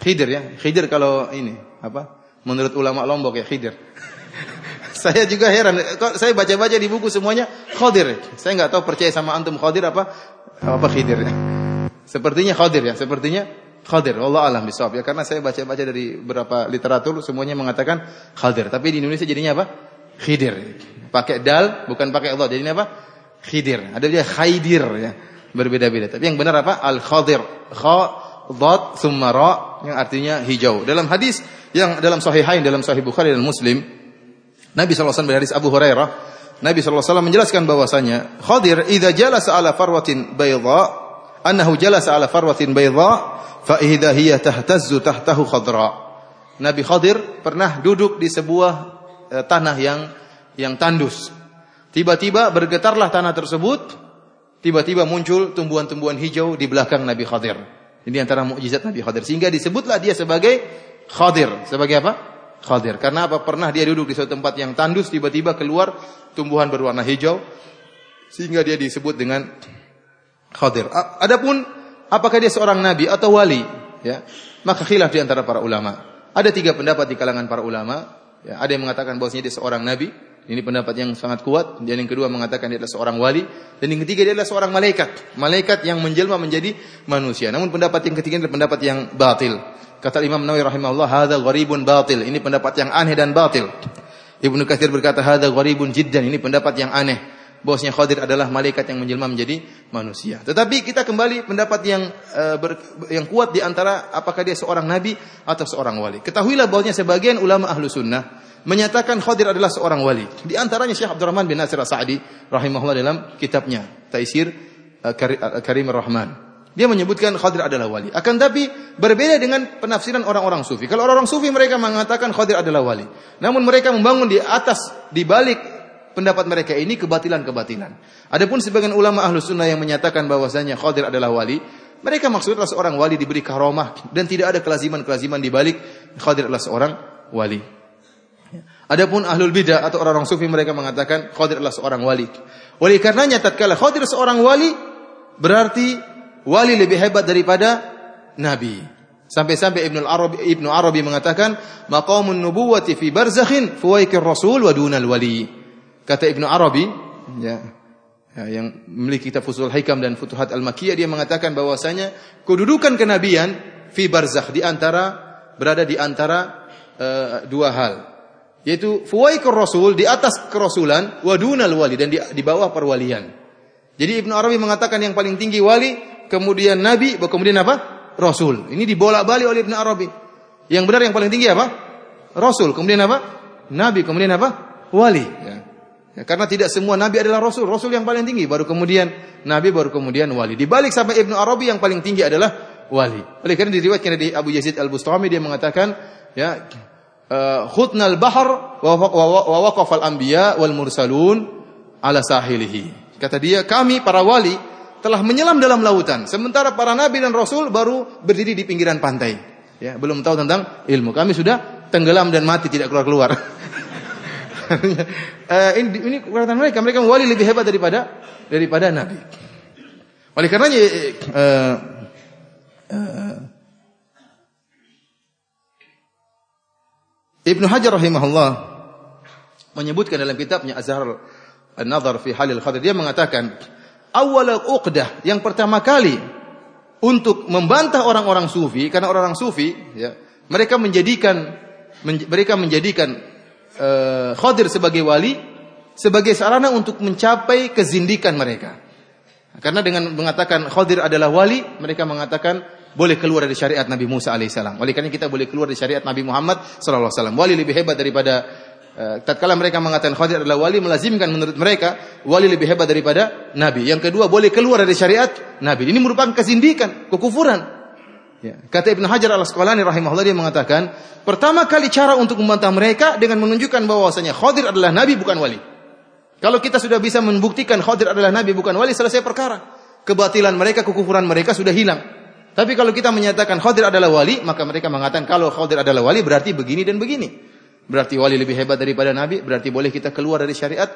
Khidir ya. Khidir kalau ini apa? Menurut ulama Lombok ya Khidir. saya juga heran. Saya baca-baca di buku semuanya Khadir. Saya nggak tahu percaya sama antum Khadir apa apa Khidir ya. Sepertinya Khadir ya. Sepertinya Khadir. Allah alam bisawab ya. Karena saya baca-baca dari beberapa literatur semuanya mengatakan Khadir. Tapi di Indonesia jadinya apa? Khidir. Pakai dal bukan pakai Allah. Jadinya apa? Khidir. Ada dia Khaidir ya. Berbeda-beda. Tapi yang benar apa? Al-Khadir. Kha dhat thumma ra yang artinya hijau. Dalam hadis yang dalam sahihain dalam sahih Bukhari dan Muslim Nabi SAW dari hadis Abu Hurairah Nabi SAW menjelaskan bahwasanya Khadir idza jalasa ala farwatin bayda annahu jalasa ala farwatin bayda fa idza hiya tahtazzu tahtahu khadra Nabi Khadir pernah duduk di sebuah e, tanah yang yang tandus Tiba-tiba bergetarlah tanah tersebut, tiba-tiba muncul tumbuhan-tumbuhan hijau di belakang Nabi Khadir. Ini antara mukjizat Nabi Khadir. Sehingga disebutlah dia sebagai Khadir. Sebagai apa? Khadir. Karena apa? Pernah dia duduk di suatu tempat yang tandus, tiba-tiba keluar tumbuhan berwarna hijau. Sehingga dia disebut dengan Khadir. Adapun apakah dia seorang nabi atau wali? Ya, maka khilaf di antara para ulama. Ada tiga pendapat di kalangan para ulama. Ya, ada yang mengatakan bahwasanya dia seorang nabi, ini pendapat yang sangat kuat. Dan yang kedua mengatakan dia adalah seorang wali. Dan yang ketiga dia adalah seorang malaikat. Malaikat yang menjelma menjadi manusia. Namun pendapat yang ketiga adalah pendapat yang batil. Kata Imam Nawawi rahimahullah, "Hadza gharibun batil." Ini pendapat yang aneh dan batil. Ibnu Katsir berkata, "Hadza gharibun jiddan." Ini pendapat yang aneh. Bosnya Khadir adalah malaikat yang menjelma menjadi manusia. Tetapi kita kembali pendapat yang uh, ber, yang kuat di antara apakah dia seorang nabi atau seorang wali. Ketahuilah bahwasanya sebagian ulama ahlu sunnah menyatakan Khadir adalah seorang wali. Di antaranya Syekh Abdurrahman bin Nasir As-Sa'di rahimahullah dalam kitabnya Taisir uh, Karim Ar-Rahman. Dia menyebutkan Khadir adalah wali. Akan tapi berbeda dengan penafsiran orang-orang sufi. Kalau orang-orang sufi mereka mengatakan Khadir adalah wali. Namun mereka membangun di atas, di balik pendapat mereka ini kebatilan-kebatilan. Adapun sebagian ulama ahlu sunnah yang menyatakan bahwasanya Khadir adalah wali, mereka maksudnya seorang wali diberi karomah dan tidak ada kelaziman-kelaziman di balik Khadir adalah seorang wali. Adapun ahlul bidah atau orang-orang sufi mereka mengatakan Khadir adalah seorang wali. Oleh karenanya tatkala Khadir seorang wali berarti wali lebih hebat daripada nabi. Sampai-sampai Ibnu Arabi Ibnu Arabi mengatakan maqamun nubuwati fi barzakhin fuwaikir rasul wa dunal wali. Kata Ibnu Arabi ya ya, yang memiliki kitab Fusul Hikam dan Futuhat Al-Makkiyah dia mengatakan bahwasanya kedudukan kenabian fi barzakh di antara berada di antara uh, dua hal yaitu fuwaikur rasul di atas kerasulan wa dunal wali dan di, di bawah perwalian. Jadi Ibnu Arabi mengatakan yang paling tinggi wali, kemudian nabi, kemudian apa? Rasul. Ini dibolak-balik oleh Ibnu Arabi. Yang benar yang paling tinggi apa? Rasul. Kemudian apa? Nabi. Kemudian apa? Wali. Ya. Ya, karena tidak semua nabi adalah rasul. Rasul yang paling tinggi, baru kemudian nabi, baru kemudian wali. Di balik sampai Ibnu Arabi yang paling tinggi adalah wali. Oleh karena diriwayatkan dari Abu Yazid Al-Bustami dia mengatakan ya khutnal bahar wa waqafal anbiya wal mursalun ala sahilihi. Kata dia, kami para wali telah menyelam dalam lautan, sementara para nabi dan rasul baru berdiri di pinggiran pantai. Ya, belum tahu tentang ilmu. Kami sudah tenggelam dan mati tidak keluar-keluar. uh, ini ini kekuatan mereka. Mereka wali lebih hebat daripada daripada nabi. Oleh karenanya uh, uh, Ibnu Hajar rahimahullah menyebutkan dalam kitabnya Azhar An-Nadhar fi Halil Khadir dia mengatakan awal uqdah yang pertama kali untuk membantah orang-orang sufi karena orang-orang sufi ya mereka menjadikan men, mereka menjadikan uh, Khadir sebagai wali sebagai sarana untuk mencapai kezindikan mereka. Karena dengan mengatakan Khadir adalah wali, mereka mengatakan boleh keluar dari syariat Nabi Musa alaihissalam. Oleh karena kita boleh keluar dari syariat Nabi Muhammad sallallahu alaihi wasallam. Wali lebih hebat daripada uh, tatkala mereka mengatakan Khadir adalah wali melazimkan menurut mereka wali lebih hebat daripada nabi. Yang kedua boleh keluar dari syariat nabi. Ini merupakan kezindikan, kekufuran. Ya. Kata Ibn Hajar al-Asqalani rahimahullah dia mengatakan, pertama kali cara untuk membantah mereka dengan menunjukkan bahwasanya Khadir adalah nabi bukan wali. Kalau kita sudah bisa membuktikan Khadir adalah nabi bukan wali, selesai perkara. Kebatilan mereka, kekufuran mereka sudah hilang. Tapi kalau kita menyatakan Khadir adalah wali, maka mereka mengatakan kalau Khadir adalah wali berarti begini dan begini. Berarti wali lebih hebat daripada nabi, berarti boleh kita keluar dari syariat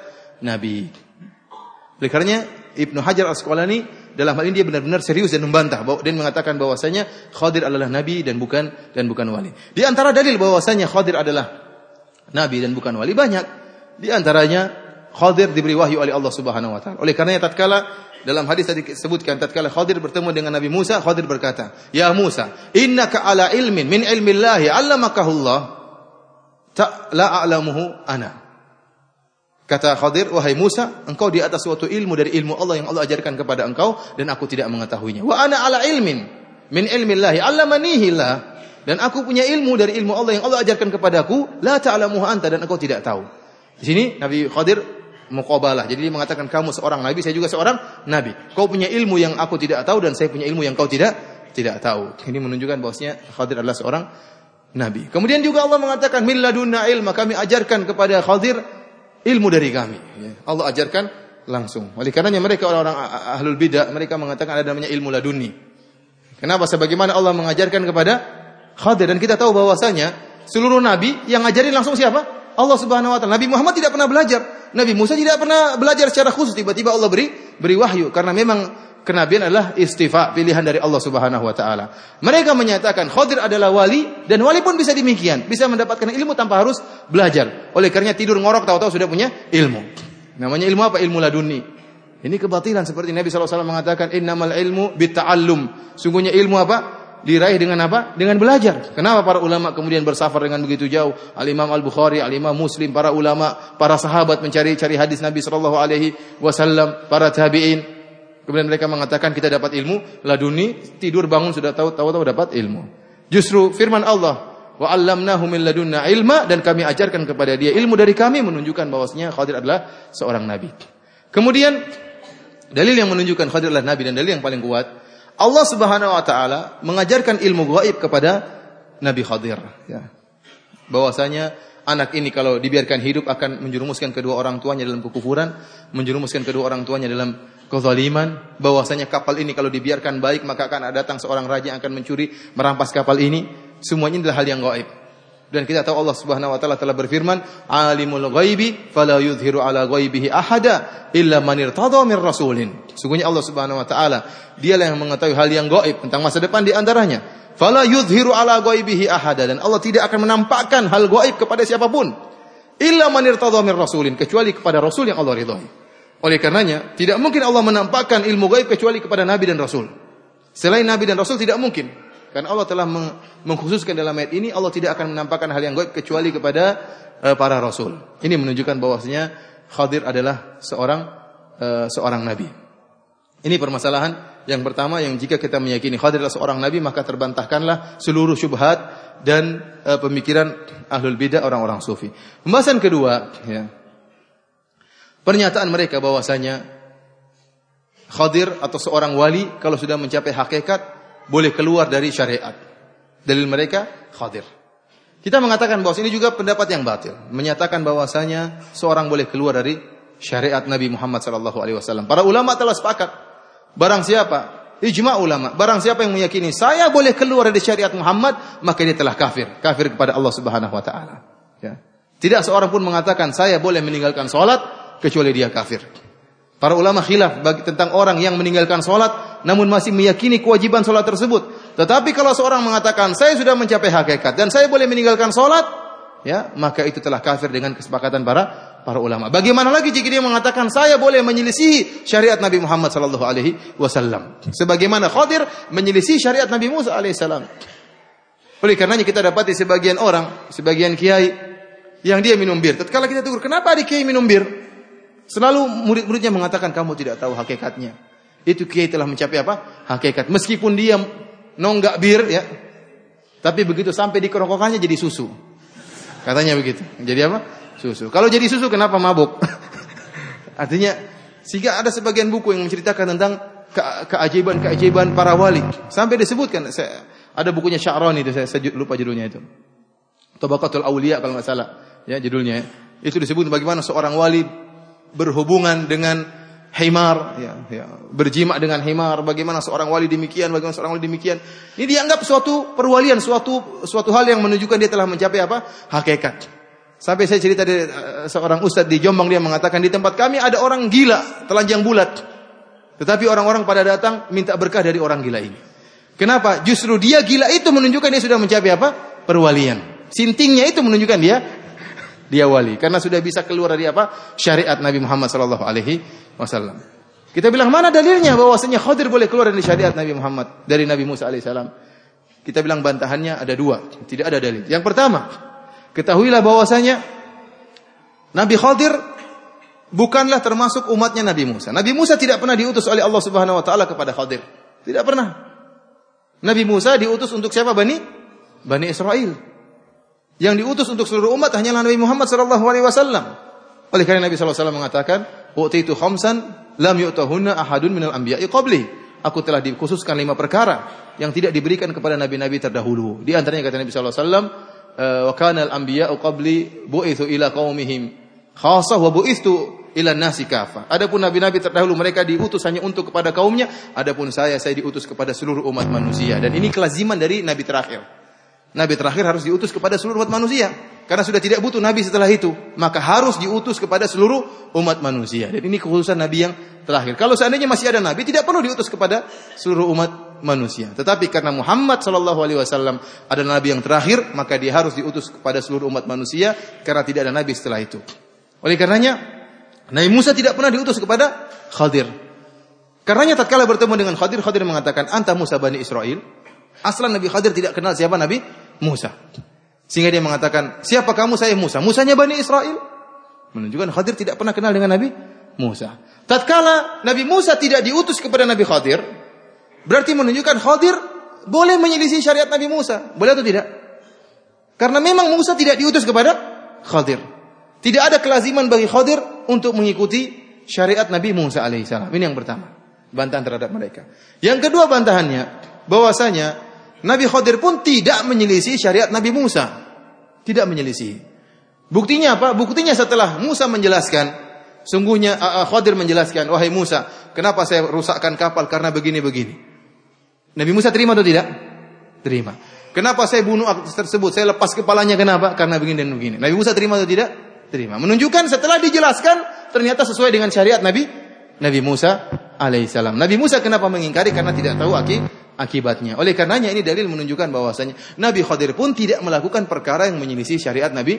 nabi. Oleh karenanya Ibnu Hajar Asqalani dalam hal ini dia benar-benar serius dan membantah dan mengatakan bahwasanya Khadir adalah nabi dan bukan dan bukan wali. Di antara dalil bahwasanya Khadir adalah nabi dan bukan wali banyak. Di antaranya Khadir diberi wahyu oleh Allah Subhanahu wa taala. Oleh karenanya tatkala dalam hadis tadi disebutkan tatkala Khadir bertemu dengan Nabi Musa, Khadir berkata, "Ya Musa, innaka ala ilmin min ilmillahi 'allamakahullah ta la a'lamuhu ana." Kata Khadir, wahai Musa, engkau di atas suatu ilmu dari ilmu Allah yang Allah ajarkan kepada engkau dan aku tidak mengetahuinya. Wa ana ala ilmin min ilmillahi 'allamanihi Allah. Dan aku punya ilmu dari ilmu Allah yang Allah ajarkan kepadaku, la ta'lamuhu anta dan engkau tidak tahu. Di sini Nabi Khadir muqabalah. Jadi dia mengatakan kamu seorang nabi, saya juga seorang nabi. Kau punya ilmu yang aku tidak tahu dan saya punya ilmu yang kau tidak tidak tahu. Ini menunjukkan bahwasanya Khadir adalah seorang nabi. Kemudian juga Allah mengatakan min ladunna ilma kami ajarkan kepada Khadir ilmu dari kami. Ya. Allah ajarkan langsung. Oleh karenanya mereka orang-orang ahlul bidah, mereka mengatakan ada namanya ilmu laduni. Kenapa? Sebagaimana Allah mengajarkan kepada Khadir dan kita tahu bahwasanya seluruh nabi yang ngajarin langsung siapa? Allah Subhanahu wa taala. Nabi Muhammad tidak pernah belajar. Nabi Musa tidak pernah belajar secara khusus. Tiba-tiba Allah beri beri wahyu karena memang kenabian adalah istifa, pilihan dari Allah Subhanahu wa taala. Mereka menyatakan Khadir adalah wali dan wali pun bisa demikian, bisa mendapatkan ilmu tanpa harus belajar. Oleh karenanya tidur ngorok tahu-tahu sudah punya ilmu. Namanya ilmu apa? Ilmu laduni. Ini kebatilan seperti Nabi SAW mengatakan innamal ilmu bitta'allum. Sungguhnya ilmu apa? Diraih dengan apa? Dengan belajar. Kenapa para ulama kemudian bersafar dengan begitu jauh? Al-Imam Al-Bukhari, Al-Imam Muslim, para ulama, para sahabat mencari-cari hadis Nabi sallallahu alaihi wasallam, para tabi'in, Kemudian mereka mengatakan kita dapat ilmu laduni, tidur bangun sudah tahu tahu-tahu dapat ilmu. Justru firman Allah, wa 'allamnahu min ladunna ilma dan kami ajarkan kepada dia ilmu dari kami menunjukkan bahwasanya Khadir adalah seorang nabi. Kemudian dalil yang menunjukkan Khadir adalah nabi dan dalil yang paling kuat, Allah Subhanahu wa taala mengajarkan ilmu gaib kepada Nabi Khadir ya. Bahwasanya anak ini kalau dibiarkan hidup akan menjerumuskan kedua orang tuanya dalam kekufuran, menjerumuskan kedua orang tuanya dalam kezaliman. Bahwasanya kapal ini kalau dibiarkan baik maka akan datang seorang raja yang akan mencuri merampas kapal ini. Semuanya adalah hal yang gaib dan kita tahu Allah Subhanahu wa taala telah berfirman alimul ghaibi fala yudhiru ala ghaibihi ahada illa man irtada min rasulin sungguhnya Allah Subhanahu wa taala dialah yang mengetahui hal yang gaib tentang masa depan di antaranya fala yudhiru ala ghaibihi ahada dan Allah tidak akan menampakkan hal gaib kepada siapa pun illa man irtada min rasulin kecuali kepada rasul yang Allah ridhai Oleh karenanya, tidak mungkin Allah menampakkan ilmu gaib kecuali kepada Nabi dan Rasul. Selain Nabi dan Rasul tidak mungkin. Karena Allah telah mengkhususkan dalam ayat ini, Allah tidak akan menampakkan hal yang gaib kecuali kepada uh, para Rasul. Ini menunjukkan bahwasanya Khadir adalah seorang uh, seorang Nabi. Ini permasalahan yang pertama yang jika kita meyakini Khadir adalah seorang Nabi, maka terbantahkanlah seluruh syubhat dan uh, pemikiran ahlul bidah orang-orang sufi. Pembahasan kedua, ya, pernyataan mereka bahwasanya Khadir atau seorang wali kalau sudah mencapai hakikat boleh keluar dari syariat. Dalil mereka Khadir. Kita mengatakan bahwa ini juga pendapat yang batil, menyatakan bahwasanya seorang boleh keluar dari syariat Nabi Muhammad sallallahu alaihi wasallam. Para ulama telah sepakat. Barang siapa ijma ulama, barang siapa yang meyakini saya boleh keluar dari syariat Muhammad, maka dia telah kafir, kafir kepada Allah Subhanahu wa taala. Ya. Tidak seorang pun mengatakan saya boleh meninggalkan salat kecuali dia kafir. Para ulama khilaf bagi tentang orang yang meninggalkan sholat namun masih meyakini kewajiban sholat tersebut. Tetapi kalau seorang mengatakan saya sudah mencapai hakikat dan saya boleh meninggalkan sholat, ya maka itu telah kafir dengan kesepakatan para para ulama. Bagaimana lagi jika dia mengatakan saya boleh menyelisihi syariat Nabi Muhammad wasallam. Sebagaimana Khadir menyelisihi syariat Nabi Musa alaihissalam. Oleh karenanya kita dapati sebagian orang, sebagian kiai yang dia minum bir. Tatkala kita tegur, kenapa ada kiai minum bir? Selalu murid-muridnya mengatakan kamu tidak tahu hakikatnya. Itu kiai telah mencapai apa? Hakikat. Meskipun dia nonggak bir ya. Tapi begitu sampai di kerokokannya jadi susu. Katanya begitu. Jadi apa? Susu. Kalau jadi susu kenapa mabuk? Artinya sehingga ada sebagian buku yang menceritakan tentang ke keajaiban-keajaiban para wali. Sampai disebutkan saya, ada bukunya Sya'rani itu saya, saya lupa judulnya itu. Tabaqatul Auliya kalau nggak salah ya judulnya. Itu disebut bagaimana seorang wali berhubungan dengan himar, ya, ya, berjima dengan himar, bagaimana seorang wali demikian, bagaimana seorang wali demikian. Ini dianggap suatu perwalian, suatu suatu hal yang menunjukkan dia telah mencapai apa? Hakikat. Sampai saya cerita dari uh, seorang ustadz di Jombang dia mengatakan di tempat kami ada orang gila telanjang bulat. Tetapi orang-orang pada datang minta berkah dari orang gila ini. Kenapa? Justru dia gila itu menunjukkan dia sudah mencapai apa? Perwalian. Sintingnya itu menunjukkan dia dia wali karena sudah bisa keluar dari apa syariat Nabi Muhammad sallallahu alaihi wasallam. Kita bilang mana dalilnya bahwasanya Khadir boleh keluar dari syariat Nabi Muhammad dari Nabi Musa alaihissalam? Kita bilang bantahannya ada dua, tidak ada dalil. Yang pertama, ketahuilah bahwasanya Nabi Khadir bukanlah termasuk umatnya Nabi Musa. Nabi Musa tidak pernah diutus oleh Allah Subhanahu wa taala kepada Khadir. Tidak pernah. Nabi Musa diutus untuk siapa Bani? Bani Israel. Yang diutus untuk seluruh umat hanyalah Nabi Muhammad sallallahu alaihi wasallam. Oleh karena Nabi sallallahu alaihi wasallam mengatakan, "Utitu khamsan lam yu'tahunna ahadun minal anbiya'i qabli." Aku telah dikhususkan lima perkara yang tidak diberikan kepada nabi-nabi terdahulu. Di antaranya kata Nabi sallallahu alaihi wasallam, eh, "Wa kana al-anbiya'u qabli bu'ithu ila qaumihim khassah wa bu'ithu ila nasi kafa. Adapun nabi-nabi terdahulu mereka diutus hanya untuk kepada kaumnya, adapun saya saya diutus kepada seluruh umat manusia. Dan ini kelaziman dari nabi terakhir. Nabi terakhir harus diutus kepada seluruh umat manusia. Karena sudah tidak butuh nabi setelah itu, maka harus diutus kepada seluruh umat manusia. Dan ini kekhususan nabi yang terakhir. Kalau seandainya masih ada nabi, tidak perlu diutus kepada seluruh umat manusia. Tetapi karena Muhammad Shallallahu Alaihi Wasallam adalah nabi yang terakhir, maka dia harus diutus kepada seluruh umat manusia karena tidak ada nabi setelah itu. Oleh karenanya, Nabi Musa tidak pernah diutus kepada Khadir. Karenanya tatkala bertemu dengan Khadir, Khadir mengatakan, "Anta Musa bani Israel." Aslan Nabi Khadir tidak kenal siapa Nabi Musa. Sehingga dia mengatakan, siapa kamu? Saya Musa. Musanya Bani Israel. Menunjukkan Khadir tidak pernah kenal dengan Nabi Musa. Tatkala Nabi Musa tidak diutus kepada Nabi Khadir, berarti menunjukkan Khadir boleh menyelisih syariat Nabi Musa. Boleh atau tidak? Karena memang Musa tidak diutus kepada Khadir. Tidak ada kelaziman bagi Khadir untuk mengikuti syariat Nabi Musa alaihissalam. Ini yang pertama. Bantahan terhadap mereka. Yang kedua bantahannya, bahwasanya Nabi Khadir pun tidak menyelisih syariat Nabi Musa. Tidak menyelisih. Buktinya apa? Buktinya setelah Musa menjelaskan, sungguhnya uh, Khadir menjelaskan, wahai Musa, kenapa saya rusakkan kapal karena begini-begini. Nabi Musa terima atau tidak? Terima. Kenapa saya bunuh tersebut? Saya lepas kepalanya kenapa? Karena begini dan begini. Nabi Musa terima atau tidak? Terima. Menunjukkan setelah dijelaskan ternyata sesuai dengan syariat Nabi Nabi Musa alaihissalam. Nabi Musa kenapa mengingkari? Karena tidak tahu akibat akibatnya. Oleh karenanya ini dalil menunjukkan bahwasanya Nabi Khadir pun tidak melakukan perkara yang menyelisih syariat Nabi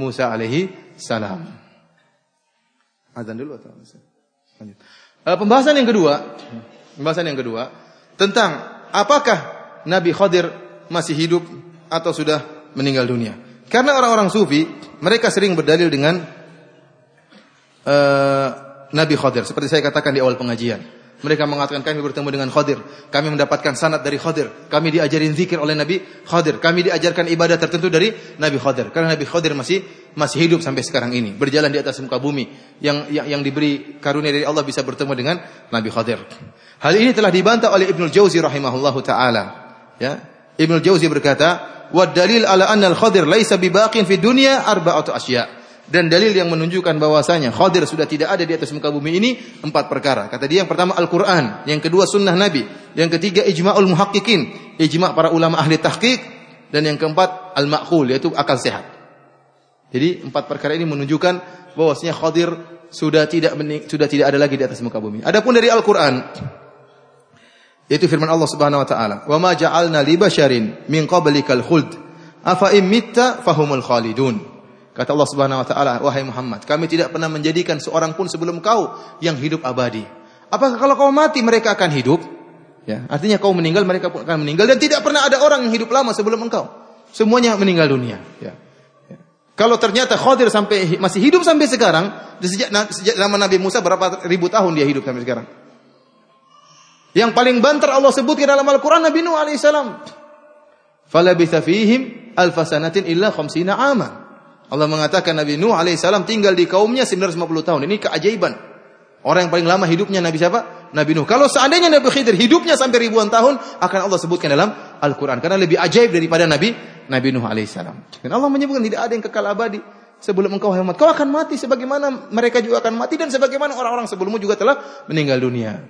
Musa alaihi salam. Azan dulu atau Uh, pembahasan yang kedua, pembahasan yang kedua tentang apakah Nabi Khadir masih hidup atau sudah meninggal dunia. Karena orang-orang sufi mereka sering berdalil dengan uh, Nabi Khadir seperti saya katakan di awal pengajian. Mereka mengatakan kami bertemu dengan Khadir, kami mendapatkan sanad dari Khadir, kami diajarin zikir oleh Nabi Khadir, kami diajarkan ibadah tertentu dari Nabi Khadir. Karena Nabi Khadir masih masih hidup sampai sekarang ini, berjalan di atas muka bumi yang yang, yang diberi karunia dari Allah bisa bertemu dengan Nabi Khadir. Hal ini telah dibantah oleh Ibnu Jauzi rahimahullahu taala. Ya. Ibnu Jauzi berkata, "Wa dalil ala anna al-Khadir laisa bibaqin fi dunya arba'atu asya'." Dan dalil yang menunjukkan bahwasanya Khadir sudah tidak ada di atas muka bumi ini empat perkara. Kata dia yang pertama Al-Qur'an, yang kedua sunnah Nabi, yang ketiga ijma'ul muhaqqiqin, ijma' para ulama ahli tahqiq dan yang keempat al-ma'qul yaitu akal sehat. Jadi empat perkara ini menunjukkan bahwasanya Khadir sudah tidak sudah tidak ada lagi di atas muka bumi. Adapun dari Al-Qur'an yaitu firman Allah Subhanahu wa taala, "Wa ma ja'alna li basharin min qablikal khuld, afa in mitta fahumul khalidun." Kata Allah Subhanahu wa taala, "Wahai Muhammad, kami tidak pernah menjadikan seorang pun sebelum kau yang hidup abadi. Apakah kalau kau mati mereka akan hidup?" Ya, artinya kau meninggal mereka pun akan meninggal dan tidak pernah ada orang yang hidup lama sebelum engkau. Semuanya meninggal dunia, ya. ya. Kalau ternyata Khadir sampai masih hidup sampai sekarang, sejak sejak zaman Nabi Musa berapa ribu tahun dia hidup sampai sekarang. Yang paling banter Allah sebutkan dalam Al-Qur'an Nabi Nuh alaihissalam. Falabitha fihim alfasanatin illa khamsina aman. Allah mengatakan Nabi Nuh alaihissalam tinggal di kaumnya 950 tahun. Ini keajaiban. Orang yang paling lama hidupnya Nabi siapa? Nabi Nuh. Kalau seandainya Nabi Khidir hidupnya sampai ribuan tahun, akan Allah sebutkan dalam Al-Quran. Karena lebih ajaib daripada Nabi Nabi Nuh alaihissalam. Dan Allah menyebutkan tidak ada yang kekal abadi sebelum engkau hemat. Kau akan mati sebagaimana mereka juga akan mati dan sebagaimana orang-orang sebelummu juga telah meninggal dunia.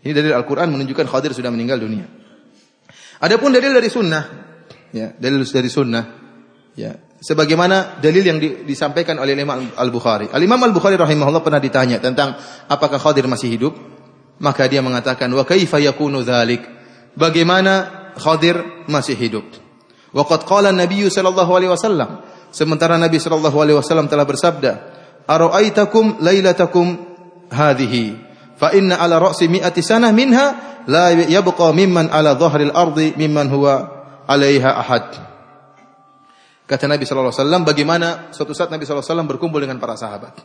Ini dari Al-Quran menunjukkan Khadir sudah meninggal dunia. Adapun dalil dari sunnah, ya, dalil dari sunnah, ya, sebagaimana dalil yang di, disampaikan oleh Imam Al-Bukhari. Al-Imam Al-Bukhari rahimahullah pernah ditanya tentang apakah Khadir masih hidup? Maka dia mengatakan, "Wa kaifa yakunu dzalik?" Bagaimana Khadir masih hidup? Wa qad qala Nabi sallallahu alaihi wasallam, sementara Nabi sallallahu alaihi wasallam telah bersabda, "Ara'aitakum lailatakum hadhihi, fa inna ala ra'si mi'ati sanah minha la yabqa mimman ala dhahril ardi mimman huwa 'alaiha ahad." Kata Nabi wasallam bagaimana suatu saat Nabi wasallam berkumpul dengan para sahabat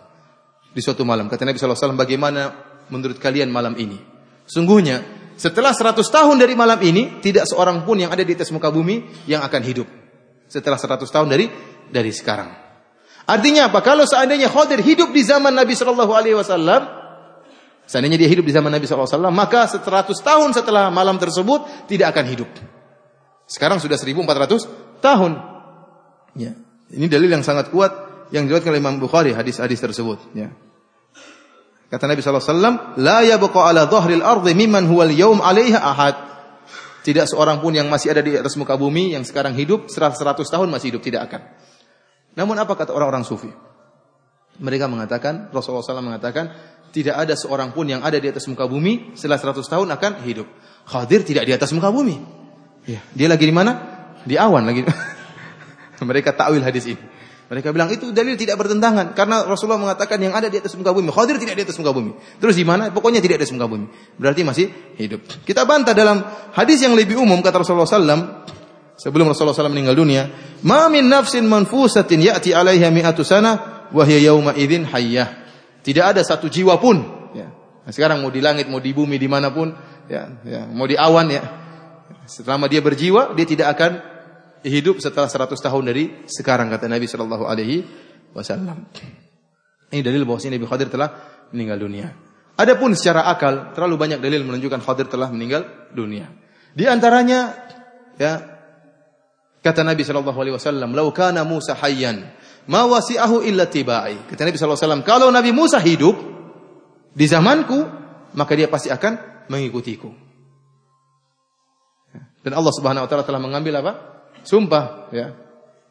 di suatu malam. Kata Nabi wasallam bagaimana menurut kalian malam ini? Sungguhnya setelah 100 tahun dari malam ini tidak seorang pun yang ada di atas muka bumi yang akan hidup. Setelah 100 tahun dari dari sekarang. Artinya apa? Kalau seandainya Khadir hidup di zaman Nabi sallallahu alaihi wasallam, seandainya dia hidup di zaman Nabi wasallam, maka 100 tahun setelah malam tersebut tidak akan hidup. Sekarang sudah 1400 tahun. Ya. Ini dalil yang sangat kuat yang diriwayatkan oleh Imam Bukhari hadis-hadis tersebut, ya. Kata Nabi sallallahu alaihi wasallam, "La yabqa ala dhahril ardi mimman huwal yaum 'alaiha ahad." Tidak seorang pun yang masih ada di atas muka bumi yang sekarang hidup 100 tahun masih hidup tidak akan. Namun apa kata orang-orang sufi? Mereka mengatakan, Rasulullah SAW mengatakan, tidak ada seorang pun yang ada di atas muka bumi setelah 100 tahun akan hidup. Khadir tidak di atas muka bumi. Ya, dia lagi di mana? Di awan lagi. Mereka takwil hadis ini. Mereka bilang itu dalil tidak bertentangan karena Rasulullah mengatakan yang ada di atas muka bumi, Khadir tidak di atas muka bumi. Terus di mana? Pokoknya tidak di atas muka bumi. Berarti masih hidup. Kita bantah dalam hadis yang lebih umum kata Rasulullah SAW sebelum Rasulullah SAW meninggal dunia, "Ma min nafsin manfusatin ya'ti 'alaiha mi'atu sana wa hiya yauma idzin hayyah." Tidak ada satu jiwa pun ya. Nah, sekarang mau di langit, mau di bumi, di mana pun, ya, ya, mau di awan ya. Selama dia berjiwa, dia tidak akan hidup setelah 100 tahun dari sekarang kata Nabi Shallallahu alaihi wasallam. Ini dalil bahwa Nabi Khadir telah meninggal dunia. Adapun secara akal terlalu banyak dalil menunjukkan Khadir telah meninggal dunia. Di antaranya ya kata Nabi Shallallahu alaihi wasallam, "Lau kana Musa hayyan, ma wasi'ahu illa tibai." Kata Nabi Shallallahu alaihi wasallam, "Kalau Nabi Musa hidup di zamanku, maka dia pasti akan mengikutiku." Dan Allah Subhanahu wa taala telah mengambil apa? Sumpah ya.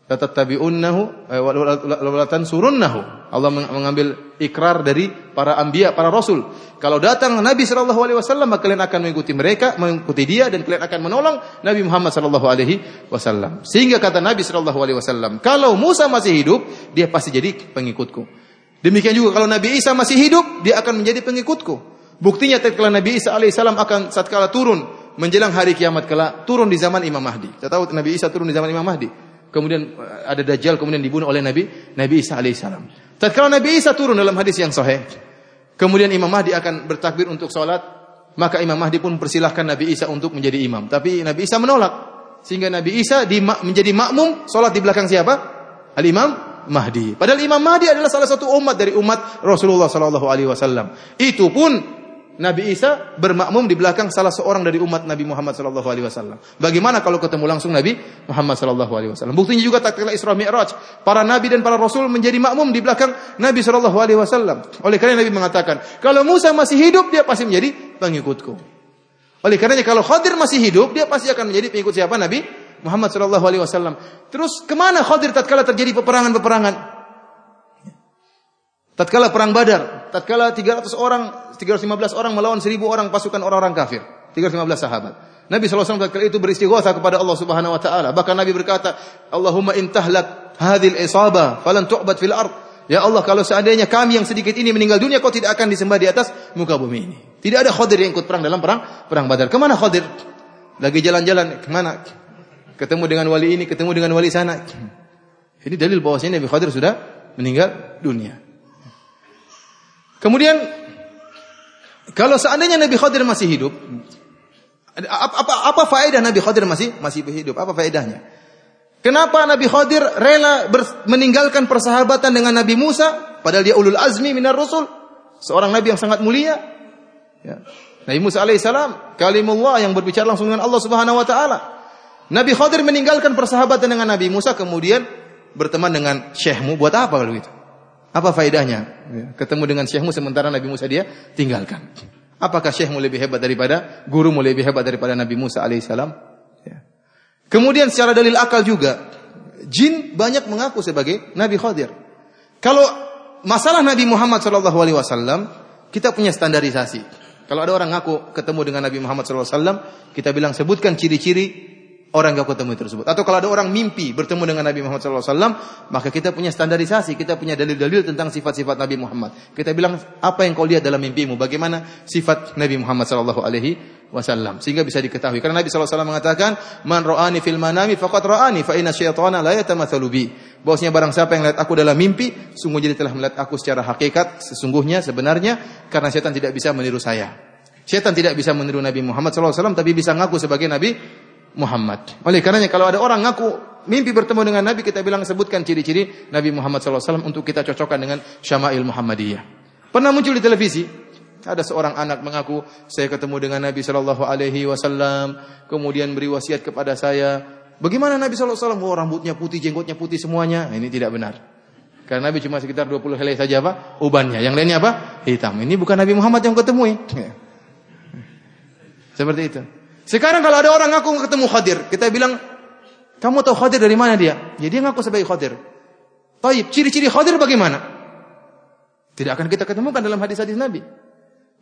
Tatattabi'unnahu eh, wa tansurunnahu. Allah mengambil ikrar dari para anbiya, para rasul. Kalau datang Nabi sallallahu alaihi wasallam, maka kalian akan mengikuti mereka, mengikuti dia dan kalian akan menolong Nabi Muhammad sallallahu alaihi wasallam. Sehingga kata Nabi sallallahu alaihi wasallam, kalau Musa masih hidup, dia pasti jadi pengikutku. Demikian juga kalau Nabi Isa masih hidup, dia akan menjadi pengikutku. Buktinya tatkala Nabi Isa alaihissalam akan satkala turun menjelang hari kiamat kelak, turun di zaman Imam Mahdi. Kita tahu Nabi Isa turun di zaman Imam Mahdi. Kemudian eh, ada Dajjal, kemudian dibunuh oleh Nabi Nabi Isa alaihissalam. Tatkala Nabi Isa turun dalam hadis yang sahih, kemudian Imam Mahdi akan bertakbir untuk sholat, maka Imam Mahdi pun persilahkan Nabi Isa untuk menjadi imam. Tapi Nabi Isa menolak. Sehingga Nabi Isa menjadi makmum sholat di belakang siapa? Al-Imam Mahdi. Padahal Imam Mahdi adalah salah satu umat dari umat Rasulullah sallallahu alaihi wasallam. Itu pun Nabi Isa bermakmum di belakang salah seorang dari umat Nabi Muhammad sallallahu alaihi wasallam. Bagaimana kalau ketemu langsung Nabi Muhammad sallallahu alaihi wasallam? Buktinya juga tatkala Isra Mi'raj, para nabi dan para rasul menjadi makmum di belakang Nabi sallallahu alaihi wasallam. Oleh karena Nabi mengatakan, kalau Musa masih hidup dia pasti menjadi pengikutku. Oleh karenanya kalau Khadir masih hidup dia pasti akan menjadi pengikut siapa? Nabi Muhammad sallallahu alaihi wasallam. Terus ke mana Khadir tatkala terjadi peperangan-peperangan? Tatkala perang Badar, tatkala 300 orang, 315 orang melawan 1000 orang pasukan orang-orang kafir, 315 sahabat. Nabi SAW tatkala itu beristighatsah kepada Allah Subhanahu wa taala. Bahkan Nabi berkata, "Allahumma intahlak hadhil isaba falan tu'bad fil ard." Ya Allah, kalau seandainya kami yang sedikit ini meninggal dunia, kau tidak akan disembah di atas muka bumi ini. Tidak ada Khadir yang ikut perang dalam perang perang Badar. Ke mana Khadir? Lagi jalan-jalan, ke mana? ketemu dengan wali ini, ketemu dengan wali sana. Ini dalil bahwasanya Nabi Khadir sudah meninggal dunia. Kemudian kalau seandainya Nabi Khadir masih hidup, apa, apa, apa faedah Nabi Khadir masih masih hidup? Apa faedahnya? Kenapa Nabi Khadir rela meninggalkan persahabatan dengan Nabi Musa padahal dia ulul azmi minar rusul, seorang nabi yang sangat mulia? Ya. Nabi Musa alaihissalam kalimullah yang berbicara langsung dengan Allah Subhanahu wa taala. Nabi Khadir meninggalkan persahabatan dengan Nabi Musa kemudian berteman dengan syekhmu buat apa kalau itu? Apa faedahnya? Ya, ketemu dengan syekhmu sementara Nabi Musa dia tinggalkan. Apakah syekhmu lebih hebat daripada gurumu lebih hebat daripada Nabi Musa alaihissalam? Ya. Kemudian secara dalil akal juga, jin banyak mengaku sebagai Nabi Khadir. Kalau masalah Nabi Muhammad Wasallam, kita punya standarisasi. Kalau ada orang ngaku ketemu dengan Nabi Muhammad SAW, kita bilang sebutkan ciri-ciri orang yang kau temui tersebut. Atau kalau ada orang mimpi bertemu dengan Nabi Muhammad SAW, maka kita punya standarisasi, kita punya dalil-dalil tentang sifat-sifat Nabi Muhammad. Kita bilang apa yang kau lihat dalam mimpimu, bagaimana sifat Nabi Muhammad SAW sehingga bisa diketahui. Karena Nabi SAW mengatakan, "Man ra'ani fil manami faqad ra'ani fa inna syaitana la yatamatsalu bi." Bahwasanya barang siapa yang melihat aku dalam mimpi, sungguh jadi telah melihat aku secara hakikat, sesungguhnya sebenarnya karena setan tidak bisa meniru saya. Setan tidak bisa meniru Nabi Muhammad SAW, tapi bisa ngaku sebagai Nabi Muhammad. Oleh karenanya kalau ada orang ngaku mimpi bertemu dengan Nabi, kita bilang sebutkan ciri-ciri Nabi Muhammad SAW untuk kita cocokkan dengan Syama'il Muhammadiyah. Pernah muncul di televisi, ada seorang anak mengaku saya ketemu dengan Nabi Shallallahu Alaihi Wasallam, kemudian beri wasiat kepada saya. Bagaimana Nabi Shallallahu Alaihi Wasallam? Oh, rambutnya putih, jenggotnya putih semuanya. Nah, ini tidak benar. Karena Nabi cuma sekitar 20 helai saja apa? Ubannya. Yang lainnya apa? Hitam. Ini bukan Nabi Muhammad yang ketemu. Seperti itu. Sekarang kalau ada orang ngaku ketemu Khadir, kita bilang, kamu tahu Khadir dari mana dia? Ya dia ngaku sebagai Khadir. Taib, ciri-ciri Khadir bagaimana? Tidak akan kita ketemukan dalam hadis-hadis Nabi.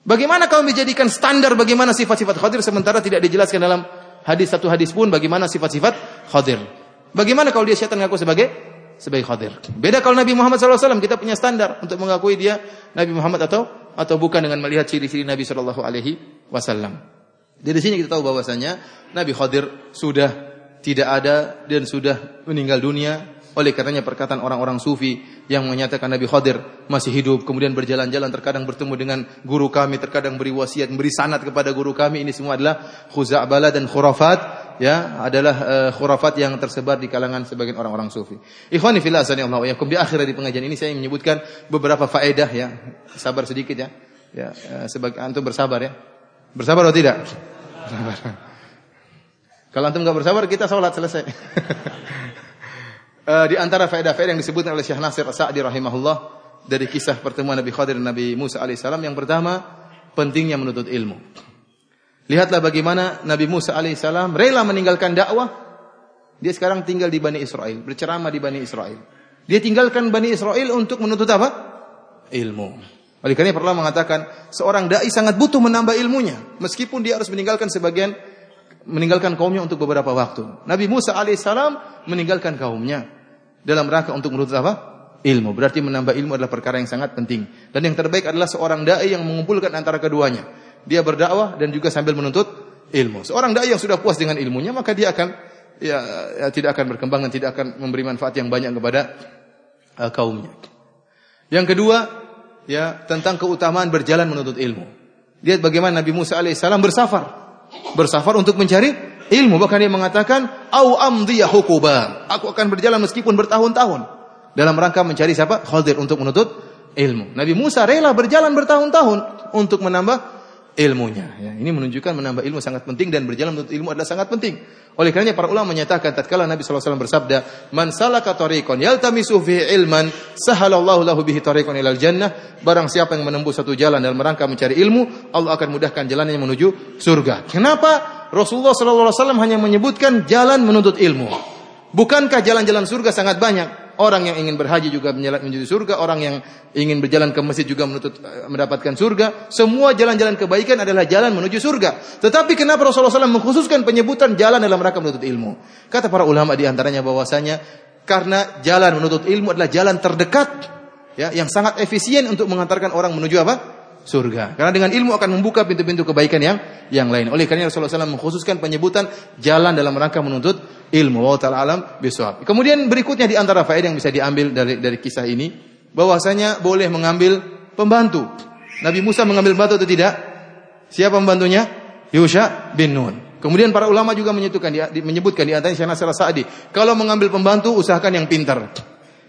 Bagaimana kamu menjadikan standar bagaimana sifat-sifat Khadir sementara tidak dijelaskan dalam hadis satu hadis pun bagaimana sifat-sifat Khadir. Bagaimana kalau dia syaitan ngaku sebagai sebagai Khadir? Beda kalau Nabi Muhammad SAW kita punya standar untuk mengakui dia Nabi Muhammad atau atau bukan dengan melihat ciri-ciri Nabi Shallallahu Alaihi Wasallam. Dari sini kita tahu bahwasanya Nabi Khadir sudah tidak ada dan sudah meninggal dunia. Oleh karenanya perkataan orang-orang sufi yang menyatakan Nabi Khadir masih hidup, kemudian berjalan-jalan terkadang bertemu dengan guru kami, terkadang beri wasiat, beri sanat kepada guru kami. Ini semua adalah khuza'bala dan khurafat, ya, adalah uh, khurafat yang tersebar di kalangan sebagian orang-orang sufi. Ikhwani fillah Allah yakum di akhir dari pengajian ini saya menyebutkan beberapa faedah ya. Sabar sedikit ya. Ya, uh, sebagai antum bersabar ya. Bersabar atau tidak? Bersabar. Kalau antum nggak bersabar, kita sholat selesai. uh, di antara faedah-faedah yang disebutkan oleh Syekh Nasir Sa'di rahimahullah dari kisah pertemuan Nabi Khadir dan Nabi Musa alaihissalam yang pertama pentingnya menuntut ilmu. Lihatlah bagaimana Nabi Musa alaihissalam rela meninggalkan dakwah. Dia sekarang tinggal di Bani Israel, berceramah di Bani Israel. Dia tinggalkan Bani Israel untuk menuntut apa? Ilmu. Oleh karena pernah mengatakan seorang dai sangat butuh menambah ilmunya meskipun dia harus meninggalkan sebagian meninggalkan kaumnya untuk beberapa waktu. Nabi Musa alaihissalam meninggalkan kaumnya dalam rangka untuk menuntut apa? ilmu. Berarti menambah ilmu adalah perkara yang sangat penting. Dan yang terbaik adalah seorang dai yang mengumpulkan antara keduanya. Dia berdakwah dan juga sambil menuntut ilmu. Seorang dai yang sudah puas dengan ilmunya maka dia akan ya, ya tidak akan berkembang dan tidak akan memberi manfaat yang banyak kepada uh, kaumnya. Yang kedua, ya tentang keutamaan berjalan menuntut ilmu. Lihat bagaimana Nabi Musa alaihissalam bersafar. Bersafar untuk mencari ilmu. Bahkan dia mengatakan, "Au amdiya hukuba." Aku akan berjalan meskipun bertahun-tahun dalam rangka mencari siapa? Khadir untuk menuntut ilmu. Nabi Musa rela berjalan bertahun-tahun untuk menambah ilmunya. Ya, ini menunjukkan menambah ilmu sangat penting dan berjalan menuntut ilmu adalah sangat penting. Oleh karenanya para ulama menyatakan tatkala Nabi SAW bersabda, "Man salaka tariqan yaltamisu fihi ilman, sahalallahu lahu bihi tariqan ilal jannah." Barang siapa yang menempuh satu jalan dalam rangka mencari ilmu, Allah akan mudahkan jalannya menuju surga. Kenapa Rasulullah SAW hanya menyebutkan jalan menuntut ilmu? Bukankah jalan-jalan surga sangat banyak? Orang yang ingin berhaji juga menuju surga, orang yang ingin berjalan ke masjid juga menuntut eh, mendapatkan surga. Semua jalan-jalan kebaikan adalah jalan menuju surga. Tetapi kenapa Rasulullah SAW mengkhususkan penyebutan jalan dalam rangka menuntut ilmu? Kata para ulama di antaranya bahwasanya karena jalan menuntut ilmu adalah jalan terdekat ya yang sangat efisien untuk mengantarkan orang menuju apa? surga. Karena dengan ilmu akan membuka pintu-pintu kebaikan yang yang lain. Oleh karena Rasulullah SAW mengkhususkan penyebutan jalan dalam rangka menuntut ilmu. Wa ta'ala alam bisawab. Kemudian berikutnya di antara faedah yang bisa diambil dari dari kisah ini bahwasanya boleh mengambil pembantu. Nabi Musa mengambil pembantu atau tidak? Siapa pembantunya? Yusha bin Nun. Kemudian para ulama juga menyebutkan di, menyebutkan di antaranya Syekh Nasir Sa'di, kalau mengambil pembantu usahakan yang pintar.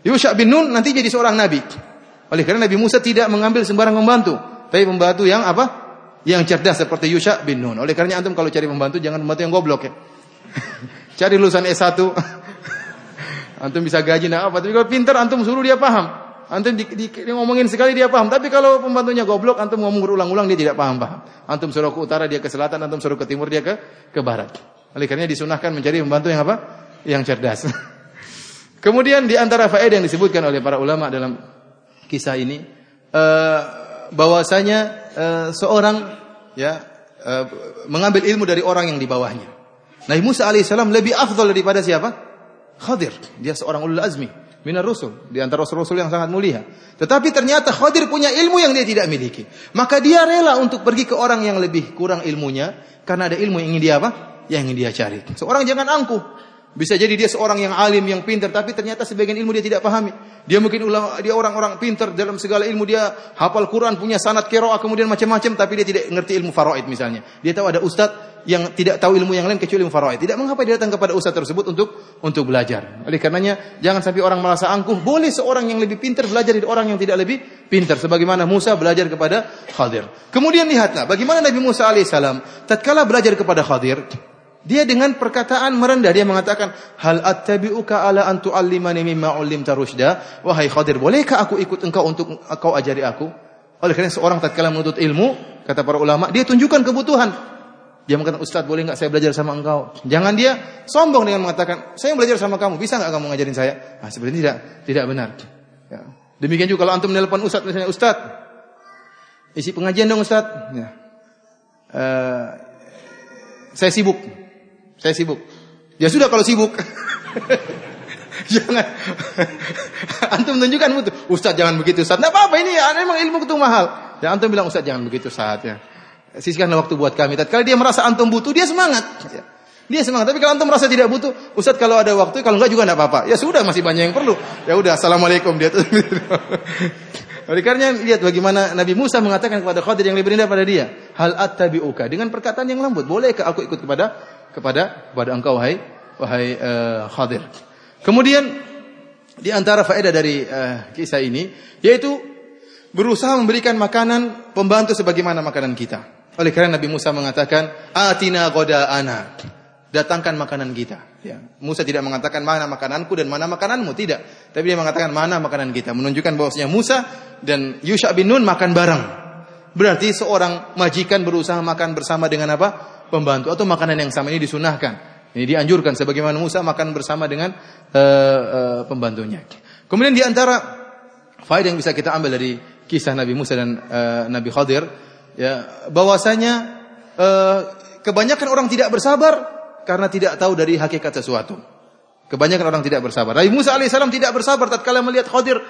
Yusha bin Nun nanti jadi seorang nabi. Oleh karena Nabi Musa tidak mengambil sembarang pembantu. Tapi pembantu yang apa? Yang cerdas seperti Yusha bin Nun. Oleh karena antum kalau cari pembantu jangan pembantu yang goblok ya. cari lulusan S1. antum bisa gaji nak apa? Tapi kalau pintar antum suruh dia paham. Antum di, di, di, ngomongin sekali dia paham. Tapi kalau pembantunya goblok, antum ngomong berulang-ulang dia tidak paham-paham. Antum suruh ke utara dia ke selatan, antum suruh ke timur dia ke ke barat. Oleh karena disunahkan mencari pembantu yang apa? Yang cerdas. Kemudian di antara faedah yang disebutkan oleh para ulama dalam kisah ini, uh, bahwasanya uh, seorang ya uh, mengambil ilmu dari orang yang di bawahnya. Nabi Musa alaihissalam lebih afdal daripada siapa? Khadir. Dia seorang ulul azmi minar rusul di antara rasul-rasul yang sangat mulia. Tetapi ternyata Khadir punya ilmu yang dia tidak miliki. Maka dia rela untuk pergi ke orang yang lebih kurang ilmunya karena ada ilmu yang ingin dia apa? Yang ingin dia cari. Seorang jangan angkuh. Bisa jadi dia seorang yang alim, yang pintar, tapi ternyata sebagian ilmu dia tidak pahami. Dia mungkin ulama, dia orang-orang pintar dalam segala ilmu, dia hafal Quran, punya sanat kiroah, kemudian macam-macam, tapi dia tidak mengerti ilmu faraid misalnya. Dia tahu ada ustadz yang tidak tahu ilmu yang lain kecuali ilmu faraid. Tidak mengapa dia datang kepada ustadz tersebut untuk untuk belajar. Oleh karenanya, jangan sampai orang merasa angkuh. Boleh seorang yang lebih pintar belajar dari orang yang tidak lebih pintar. Sebagaimana Musa belajar kepada Khadir. Kemudian lihatlah, bagaimana Nabi Musa alaihissalam tatkala belajar kepada Khadir, dia dengan perkataan merendah dia mengatakan hal attabi'uka ala an tu'allimani mimma 'allimta rusyda wahai Khadir bolehkah aku ikut engkau untuk engkau ajari aku oleh karena seorang tatkala menuntut ilmu kata para ulama dia tunjukkan kebutuhan dia mengatakan Ustaz boleh enggak saya belajar sama engkau jangan dia sombong dengan mengatakan saya belajar sama kamu bisa enggak kamu ngajarin saya ah sebenarnya tidak tidak benar ya. demikian juga kalau antum menelpon Ustaz misalnya Ustaz isi pengajian dong Ustaz ya. Uh, saya sibuk saya sibuk. Ya sudah kalau sibuk. jangan. antum tunjukkan itu. Ustaz jangan begitu Ustaz. Enggak apa-apa ini ya, memang ilmu itu mahal. Ya antum bilang Ustaz jangan begitu Ustaz ya. Sisihkanlah waktu buat kami. Kalau dia merasa antum butuh, dia semangat. Ya. Dia semangat. Tapi kalau antum merasa tidak butuh, Ustaz kalau ada waktu, kalau enggak juga enggak apa-apa. Ya sudah, masih banyak yang perlu. Ya udah, assalamualaikum dia tuh. Oleh karena lihat bagaimana Nabi Musa mengatakan kepada Khadir yang lebih rendah pada dia, hal attabi'uka dengan perkataan yang lembut. Bolehkah aku ikut kepada kepada kepada engkau wahai wahai uh, Khadir. Kemudian di antara faedah dari uh, kisah ini yaitu berusaha memberikan makanan pembantu sebagaimana makanan kita. Oleh karena Nabi Musa mengatakan, "Atina ana Datangkan makanan kita. Ya. Musa tidak mengatakan mana makananku dan mana makananmu, tidak. Tapi dia mengatakan mana makanan kita, menunjukkan bahwasanya Musa dan Yusha bin Nun makan bareng. Berarti seorang majikan berusaha makan bersama dengan apa? pembantu atau makanan yang sama ini disunahkan. Ini dianjurkan sebagaimana Musa makan bersama dengan uh, uh, pembantunya. Kemudian di antara faedah yang bisa kita ambil dari kisah Nabi Musa dan uh, Nabi Khadir ya bahwasanya uh, kebanyakan orang tidak bersabar karena tidak tahu dari hakikat sesuatu. Kebanyakan orang tidak bersabar. Nabi Musa alaihissalam tidak bersabar tatkala melihat Khadir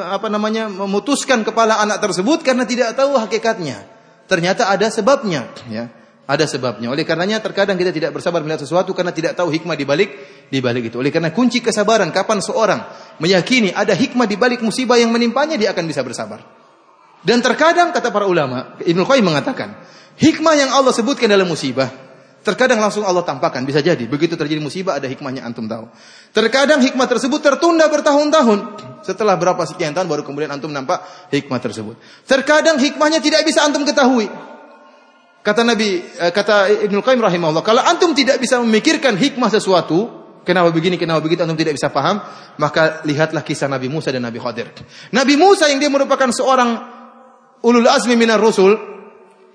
apa namanya memutuskan kepala anak tersebut karena tidak tahu hakikatnya. Ternyata ada sebabnya, ya. Ada sebabnya. Oleh karenanya terkadang kita tidak bersabar melihat sesuatu karena tidak tahu hikmah di balik di balik itu. Oleh karena kunci kesabaran kapan seorang meyakini ada hikmah di balik musibah yang menimpanya dia akan bisa bersabar. Dan terkadang kata para ulama, Ibnu Qayyim mengatakan, hikmah yang Allah sebutkan dalam musibah terkadang langsung Allah tampakkan, bisa jadi begitu terjadi musibah ada hikmahnya antum tahu. Terkadang hikmah tersebut tertunda bertahun-tahun. Setelah berapa sekian tahun baru kemudian antum nampak hikmah tersebut. Terkadang hikmahnya tidak bisa antum ketahui. Kata Nabi, eh, kata Ibnu Qayyim rahimahullah, kalau antum tidak bisa memikirkan hikmah sesuatu, kenapa begini, kenapa begitu, antum tidak bisa paham, maka lihatlah kisah Nabi Musa dan Nabi Khadir. Nabi Musa yang dia merupakan seorang ulul azmi minar rusul,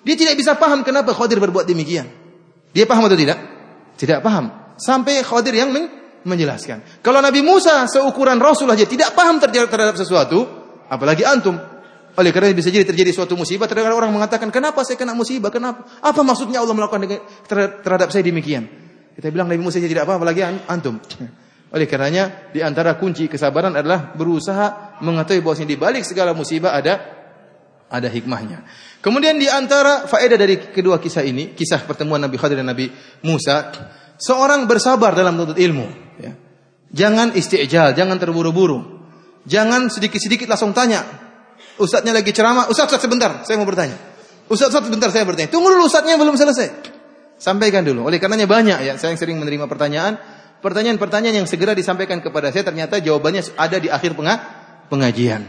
dia tidak bisa paham kenapa Khadir berbuat demikian. Dia paham atau tidak? Tidak paham. Sampai Khadir yang menjelaskan. Kalau Nabi Musa seukuran Rasul aja tidak paham terhadap sesuatu, apalagi antum. Oleh karena bisa jadi terjadi suatu musibah, terdengar orang mengatakan, kenapa saya kena musibah? Kenapa? Apa maksudnya Allah melakukan terhadap saya demikian? Kita bilang Nabi Musa tidak apa, apalagi antum. Oleh karenanya, di antara kunci kesabaran adalah berusaha mengetahui bahwa di balik segala musibah ada ada hikmahnya. Kemudian di antara faedah dari kedua kisah ini, kisah pertemuan Nabi Khadir dan Nabi Musa, seorang bersabar dalam menuntut ilmu. Ya. Jangan isti'jal, jangan terburu-buru. Jangan sedikit-sedikit langsung tanya. Ustadznya lagi ceramah, Ustadz, Ustadz sebentar, saya mau bertanya. Ustadz, Ustadz sebentar, saya bertanya. Tunggu dulu Ustadznya belum selesai. Sampaikan dulu. Oleh karenanya banyak ya, saya yang sering menerima pertanyaan, pertanyaan-pertanyaan yang segera disampaikan kepada saya ternyata jawabannya ada di akhir pengajian.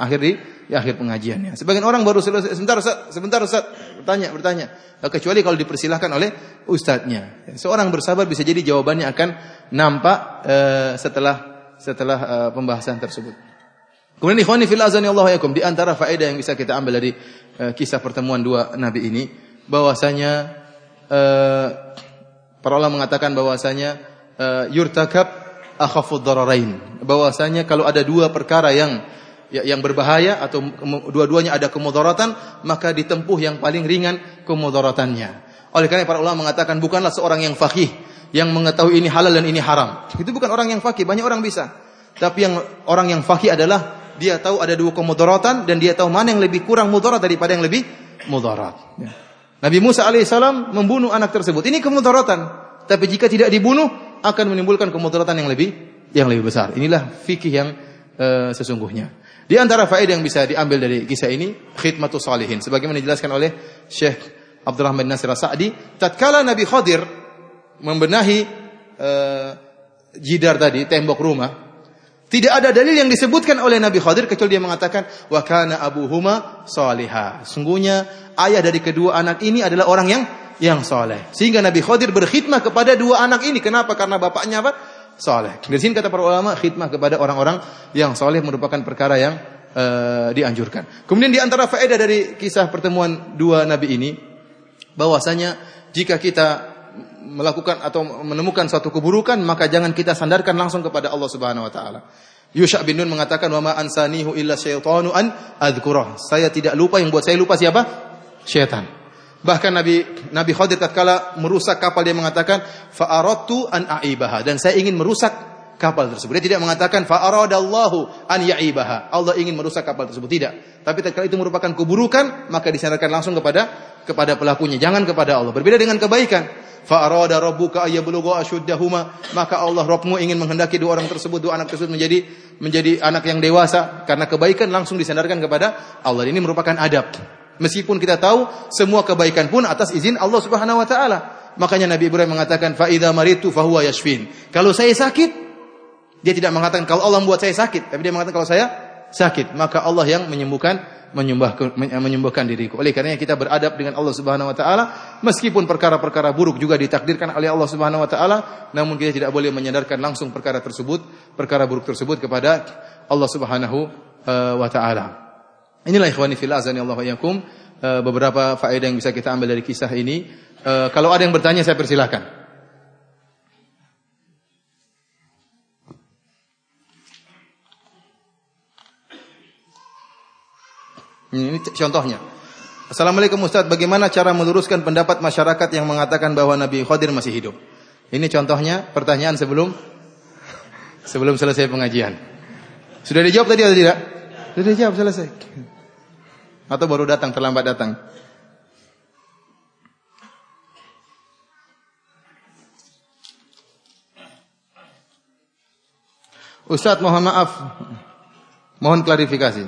Akhir di, di akhir pengajiannya. Sebagian orang baru selesai, sebentar Ustaz, sebentar Ustaz, bertanya, bertanya. Kecuali kalau dipersilahkan oleh ustadznya. Seorang bersabar bisa jadi jawabannya akan nampak uh, setelah setelah uh, pembahasan tersebut. Kemudian ikhwani fil azani Allah yakum di antara faedah yang bisa kita ambil dari uh, kisah pertemuan dua nabi ini bahwasanya uh, para ulama mengatakan bahwasanya uh, yurtakab akhafud dararain bahwasanya kalau ada dua perkara yang ya, yang berbahaya atau dua-duanya ada kemudaratan maka ditempuh yang paling ringan kemudaratannya. Oleh karena para ulama mengatakan bukanlah seorang yang fakih yang mengetahui ini halal dan ini haram. Itu bukan orang yang fakih, banyak orang bisa. Tapi yang orang yang fakih adalah dia tahu ada dua kemudaratan dan dia tahu mana yang lebih kurang mudarat daripada yang lebih mudarat. Ya. Nabi Musa alaihissalam membunuh anak tersebut. Ini kemudaratan. Tapi jika tidak dibunuh akan menimbulkan kemudaratan yang lebih yang lebih besar. Inilah fikih yang uh, sesungguhnya. Di antara faedah yang bisa diambil dari kisah ini khidmatus salihin sebagaimana dijelaskan oleh Syekh Abdurrahman Nasir Sa'di tatkala Nabi Khadir membenahi uh, jidar tadi tembok rumah tidak ada dalil yang disebutkan oleh Nabi Khadir kecuali dia mengatakan wa kana abuhuma salihah. Sungguhnya ayah dari kedua anak ini adalah orang yang yang soleh. Sehingga Nabi Khadir berkhidmah kepada dua anak ini. Kenapa? Karena bapaknya apa? Soleh. Dari sini kata para ulama khidmah kepada orang-orang yang soleh merupakan perkara yang uh, dianjurkan. Kemudian di antara faedah dari kisah pertemuan dua nabi ini bahwasanya jika kita melakukan atau menemukan suatu keburukan maka jangan kita sandarkan langsung kepada Allah Subhanahu wa taala. Yusha bin Nun mengatakan wa ma ansanihu illa syaitanu an adzkurah. Saya tidak lupa yang buat saya lupa siapa? Syaitan. Bahkan Nabi Nabi Khadir tatkala merusak kapal dia mengatakan fa aradtu an aibaha dan saya ingin merusak kapal tersebut. Dia tidak mengatakan fa aradallahu an yaibaha. Allah ingin merusak kapal tersebut tidak. Tapi tatkala itu merupakan keburukan maka disandarkan langsung kepada kepada pelakunya, jangan kepada Allah. Berbeda dengan kebaikan fa arada rabbuka ayablugha ashuddahuma maka Allah Rabbmu ingin menghendaki dua orang tersebut dua anak tersebut menjadi menjadi anak yang dewasa karena kebaikan langsung disandarkan kepada Allah ini merupakan adab meskipun kita tahu semua kebaikan pun atas izin Allah Subhanahu wa taala makanya Nabi Ibrahim mengatakan fa idza maritu fa huwa yashfin kalau saya sakit dia tidak mengatakan kalau Allah membuat saya sakit tapi dia mengatakan kalau saya sakit maka Allah yang menyembuhkan menyembah menyembuhkan diriku. Oleh karenanya kita beradab dengan Allah Subhanahu wa taala meskipun perkara-perkara buruk juga ditakdirkan oleh Allah Subhanahu wa taala, namun kita tidak boleh menyandarkan langsung perkara tersebut, perkara buruk tersebut kepada Allah Subhanahu eh, wa taala. Inilah ikhwani fil azani Allah yakum eh, beberapa faedah yang bisa kita ambil dari kisah ini. Eh, kalau ada yang bertanya saya persilahkan. Ini contohnya. Assalamualaikum Ustaz, bagaimana cara meluruskan pendapat masyarakat yang mengatakan bahwa Nabi Khadir masih hidup? Ini contohnya pertanyaan sebelum sebelum selesai pengajian. Sudah dijawab tadi atau tidak? Sudah dijawab selesai. Atau baru datang terlambat datang? Ustadz mohon maaf. Mohon klarifikasi.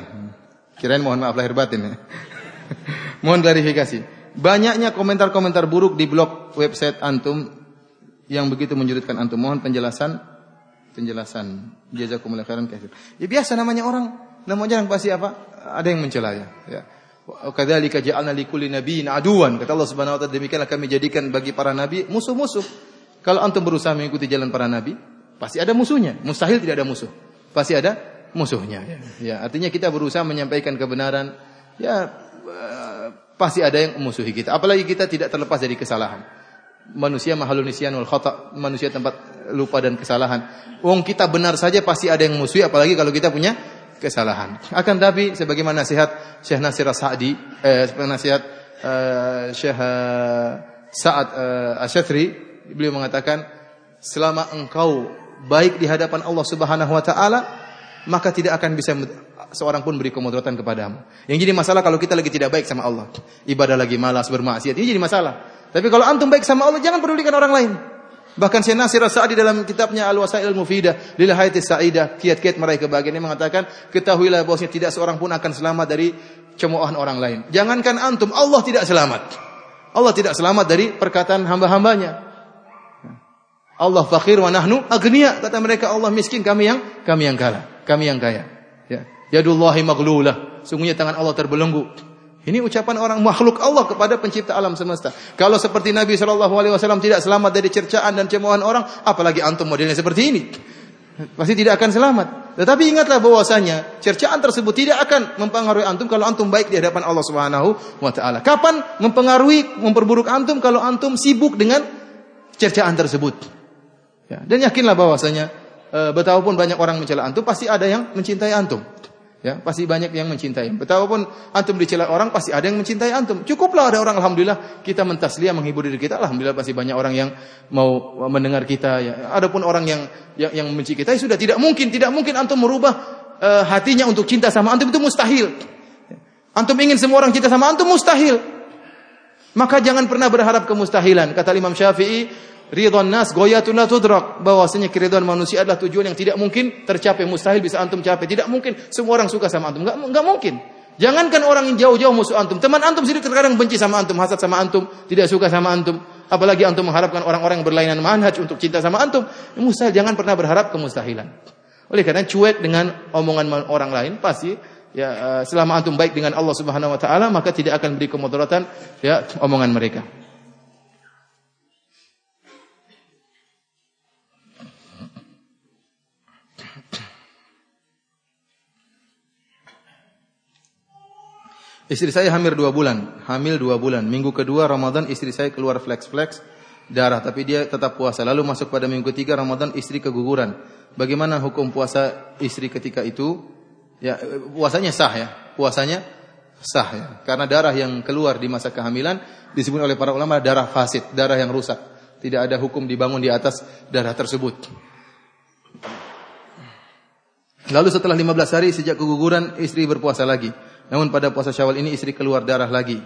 Kirain mohon maaf lahir batin ya. mohon klarifikasi. Banyaknya komentar-komentar buruk di blog website antum yang begitu menyudutkan antum. Mohon penjelasan penjelasan. Jazakumullah khairan katsir. Ya biasa namanya orang, namanya orang pasti apa? Ada yang mencela ya. Kadzalika ja'alna likulli nabiyyin aduwan. Kata Allah Subhanahu wa taala demikianlah kami jadikan bagi para nabi musuh-musuh. Kalau antum berusaha mengikuti jalan para nabi, Pasti ada musuhnya. Mustahil tidak ada musuh. Pasti ada musuhnya. Ya, ya artinya kita berusaha menyampaikan kebenaran. Ya, uh, pasti ada yang memusuhi kita. Apalagi kita tidak terlepas dari kesalahan. Manusia mahalun nisyan wal khata. Manusia tempat lupa dan kesalahan. Wong kita benar saja pasti ada yang musuhi. Apalagi kalau kita punya kesalahan. Akan tapi sebagaimana nasihat Syekh Nasir Sa'di, eh, nasihat uh, Syekh Sa'ad uh, Asyatri, beliau mengatakan selama engkau baik di hadapan Allah Subhanahu wa taala, maka tidak akan bisa seorang pun beri kemudaratan kepadamu. Yang jadi masalah kalau kita lagi tidak baik sama Allah, ibadah lagi malas, bermaksiat, ini jadi masalah. Tapi kalau antum baik sama Allah, jangan pedulikan orang lain. Bahkan Syekh Nasir Sa'di dalam kitabnya Al-Wasail Al-Mufidah lil Hayati Sa'idah, kiat-kiat meraih kebahagiaan ini mengatakan, ketahuilah bahwasanya tidak seorang pun akan selamat dari cemoohan orang lain. Jangankan antum, Allah tidak selamat. Allah tidak selamat dari perkataan hamba-hambanya. Allah fakir wa nahnu agniya. Kata mereka Allah miskin, kami yang kami yang kaya, kami yang kaya. Ya. Yadullahi maghlulah. Sungguhnya tangan Allah terbelenggu. Ini ucapan orang makhluk Allah kepada pencipta alam semesta. Kalau seperti Nabi Shallallahu Alaihi Wasallam tidak selamat dari cercaan dan cemoohan orang, apalagi antum modelnya seperti ini, pasti tidak akan selamat. Tetapi ingatlah bahwasanya cercaan tersebut tidak akan mempengaruhi antum kalau antum baik di hadapan Allah Subhanahu wa taala. Kapan mempengaruhi memperburuk antum kalau antum sibuk dengan cercaan tersebut? Ya, dan yakinlah bahwasanya e, betapapun banyak orang mencela antum pasti ada yang mencintai antum. Ya, pasti banyak yang mencintai. Betapapun antum dicela orang pasti ada yang mencintai antum. Cukuplah ada orang alhamdulillah kita mentasliah menghibur diri kita. Alhamdulillah pasti banyak orang yang mau mendengar kita ya. Adapun orang yang yang, yang membenci kita ya sudah tidak mungkin, tidak mungkin antum merubah e, hatinya untuk cinta sama antum itu mustahil. Antum ingin semua orang cinta sama antum mustahil. Maka jangan pernah berharap kemustahilan. Kata Imam Syafi'i, Ridwan nas goyatun la tudrak. Bahwasanya keridhaan manusia adalah tujuan yang tidak mungkin tercapai. Mustahil bisa antum capai. Tidak mungkin semua orang suka sama antum. Enggak, enggak mungkin. Jangankan orang yang jauh-jauh musuh antum. Teman antum sendiri terkadang benci sama antum. Hasad sama antum. Tidak suka sama antum. Apalagi antum mengharapkan orang-orang yang berlainan manhaj untuk cinta sama antum. Mustahil. Jangan pernah berharap kemustahilan. Oleh karena cuek dengan omongan orang lain. Pasti ya eh, selama antum baik dengan Allah Subhanahu wa taala maka tidak akan beri kemudaratan ya omongan mereka. Istri saya hamil dua bulan, hamil dua bulan. Minggu kedua Ramadan istri saya keluar flex-flex darah, tapi dia tetap puasa. Lalu masuk pada minggu ketiga Ramadan istri keguguran. Bagaimana hukum puasa istri ketika itu? Ya puasanya sah ya, puasanya sah ya. Karena darah yang keluar di masa kehamilan disebut oleh para ulama darah fasid, darah yang rusak. Tidak ada hukum dibangun di atas darah tersebut. Lalu setelah 15 hari sejak keguguran istri berpuasa lagi. Namun pada puasa Syawal ini istri keluar darah lagi.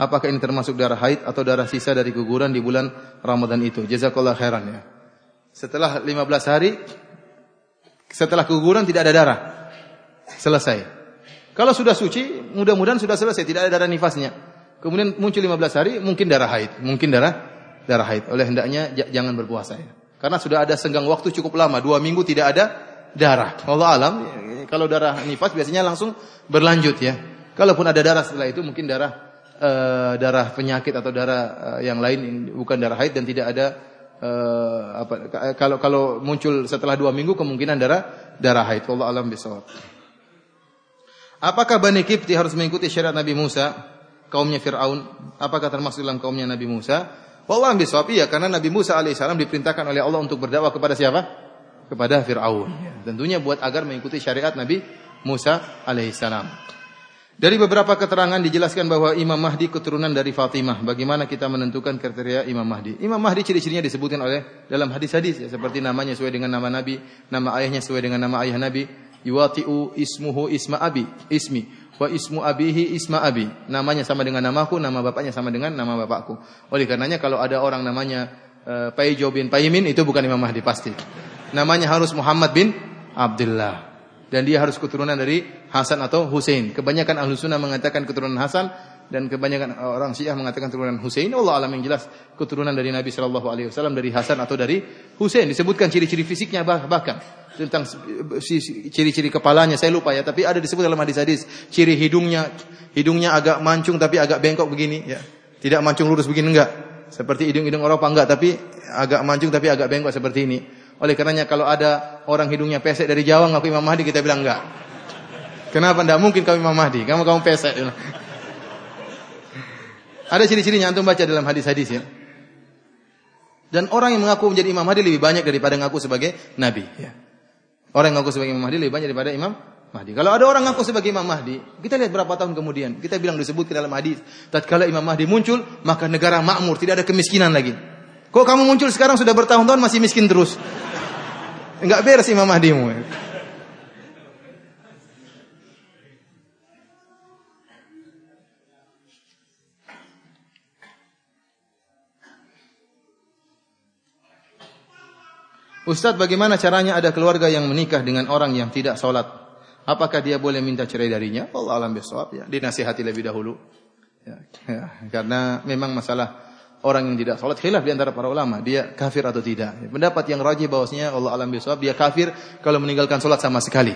Apakah ini termasuk darah haid atau darah sisa dari guguran di bulan Ramadan itu? Jazakallah khairan ya. Setelah 15 hari setelah keguguran tidak ada darah. Selesai. Kalau sudah suci, mudah-mudahan sudah selesai, tidak ada darah nifasnya. Kemudian muncul 15 hari, mungkin darah haid, mungkin darah darah haid. Oleh hendaknya jangan berpuasa ya. Karena sudah ada senggang waktu cukup lama, dua minggu tidak ada darah. Allah alam, kalau darah nifas biasanya langsung berlanjut ya. Kalaupun ada darah setelah itu mungkin darah uh, darah penyakit atau darah uh, yang lain bukan darah haid dan tidak ada uh, apa kalau kalau muncul setelah dua minggu kemungkinan darah darah haid. Allah alam bisawab. Apakah Bani Kipti harus mengikuti syariat Nabi Musa, kaumnya Fir'aun? Apakah termasuk dalam kaumnya Nabi Musa? Wallah bisawab iya karena Nabi Musa alaihissalam diperintahkan oleh Allah untuk berdakwah kepada siapa? Kepada Fir'aun. Tentunya buat agar mengikuti syariat Nabi Musa alaihissalam. Dari beberapa keterangan dijelaskan bahwa Imam Mahdi keturunan dari Fatimah. Bagaimana kita menentukan kriteria Imam Mahdi? Imam Mahdi ciri-cirinya disebutkan oleh dalam hadis-hadis ya, seperti namanya sesuai dengan nama Nabi, nama ayahnya sesuai dengan nama ayah Nabi. Yuwatiu ismuhu isma abi, ismi wa ismu abihi isma abi. Namanya sama dengan namaku, nama bapaknya sama dengan nama bapakku. Oleh karenanya kalau ada orang namanya uh, Paijo bin Paimin itu bukan Imam Mahdi pasti. Namanya harus Muhammad bin Abdullah dan dia harus keturunan dari Hasan atau Hussein. Kebanyakan ahlu sunnah mengatakan keturunan Hasan dan kebanyakan orang Syiah mengatakan keturunan Hussein. Allah alam yang jelas keturunan dari Nabi Shallallahu Alaihi Wasallam dari Hasan atau dari Hussein. Disebutkan ciri-ciri fisiknya bahkan tentang ciri-ciri kepalanya saya lupa ya, tapi ada disebut dalam hadis-hadis ciri hidungnya hidungnya agak mancung tapi agak bengkok begini ya. Tidak mancung lurus begini enggak. Seperti hidung-hidung Eropa enggak, tapi agak mancung tapi agak bengkok seperti ini. Oleh karenanya kalau ada orang hidungnya pesek dari Jawa ngaku Imam Mahdi kita bilang enggak. Kenapa enggak mungkin kau Imam Mahdi? Kamu kamu pesek. Ada ciri-cirinya antum baca dalam hadis-hadis ya. Dan orang yang mengaku menjadi Imam Mahdi lebih banyak daripada mengaku sebagai nabi ya. Orang yang mengaku sebagai Imam Mahdi lebih banyak daripada Imam Mahdi. Kalau ada orang mengaku sebagai Imam Mahdi, kita lihat berapa tahun kemudian. Kita bilang disebut ke dalam hadis, tatkala Imam Mahdi muncul, maka negara makmur, tidak ada kemiskinan lagi. Kok kamu muncul sekarang sudah bertahun-tahun masih miskin terus? Enggak beres Imam Mahdimu. Ustadz bagaimana caranya ada keluarga yang menikah dengan orang yang tidak sholat? Apakah dia boleh minta cerai darinya? Allah alam bisawab ya. Dinasihati lebih dahulu. Ya, ya, karena memang masalah orang yang tidak sholat khilaf di antara para ulama dia kafir atau tidak. Pendapat yang rajih bahwasanya Allah alam bisawab dia kafir kalau meninggalkan sholat sama sekali.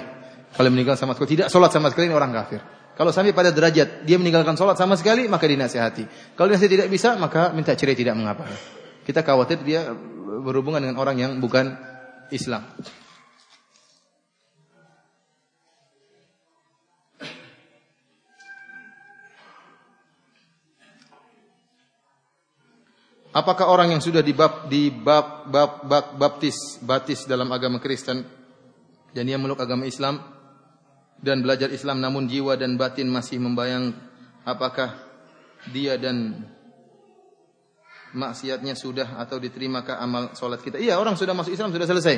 Kalau meninggalkan sama sekali tidak sholat sama sekali ini orang kafir. Kalau sampai pada derajat dia meninggalkan sholat sama sekali maka dinasihati. Kalau dia tidak bisa maka minta cerai tidak mengapa. Kita khawatir dia berhubungan dengan orang yang bukan Islam Apakah orang yang sudah dibab, dibab, bab, bab, baptis, batis dalam agama Kristen dan dia meluk agama Islam dan belajar Islam namun jiwa dan batin masih membayang apakah dia dan maksiatnya sudah atau diterimakah amal solat kita? Iya, orang sudah masuk Islam sudah selesai.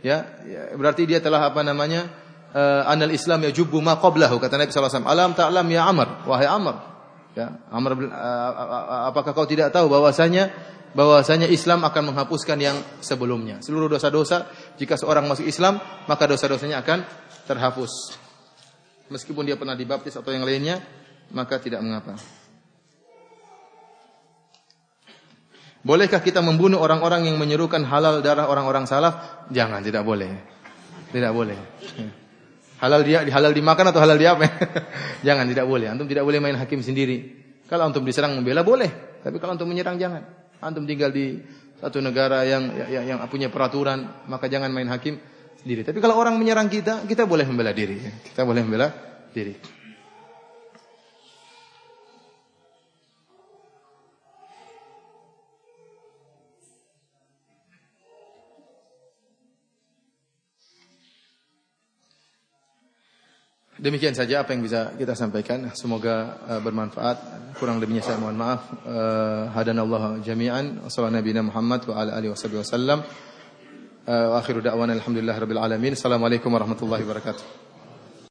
Ya, ya berarti dia telah apa namanya? Uh, anal Islam ya jubbu ma qablahu kata Nabi sallallahu alaihi wasallam. Alam ta'lam ya Amr, wahai Amr, Ya, Amr bin, uh, apakah kau tidak tahu bahwasanya bahwasanya Islam akan menghapuskan yang sebelumnya. Seluruh dosa-dosa jika seorang masuk Islam, maka dosa-dosanya akan terhapus. Meskipun dia pernah dibaptis atau yang lainnya, maka tidak mengapa. Bolehkah kita membunuh orang-orang yang menyerukan halal darah orang-orang salaf? Jangan, tidak boleh. Tidak boleh. Halal dia halal dimakan atau halal dia apa? jangan tidak boleh. Antum tidak boleh main hakim sendiri. Kalau antum diserang membela boleh, tapi kalau antum menyerang jangan. Antum tinggal di satu negara yang yang, yang punya peraturan, maka jangan main hakim sendiri. Tapi kalau orang menyerang kita, kita boleh membela diri. Kita boleh membela diri. Demikian saja apa yang bisa kita sampaikan. Semoga uh, bermanfaat. Kurang lebihnya saya mohon maaf. Uh, hadanallahu jami'an. Wassalamualaikum Muhammad wa. Uh, akhiru da'wana alhamdulillah rabbil alamin. Assalamualaikum warahmatullahi wabarakatuh.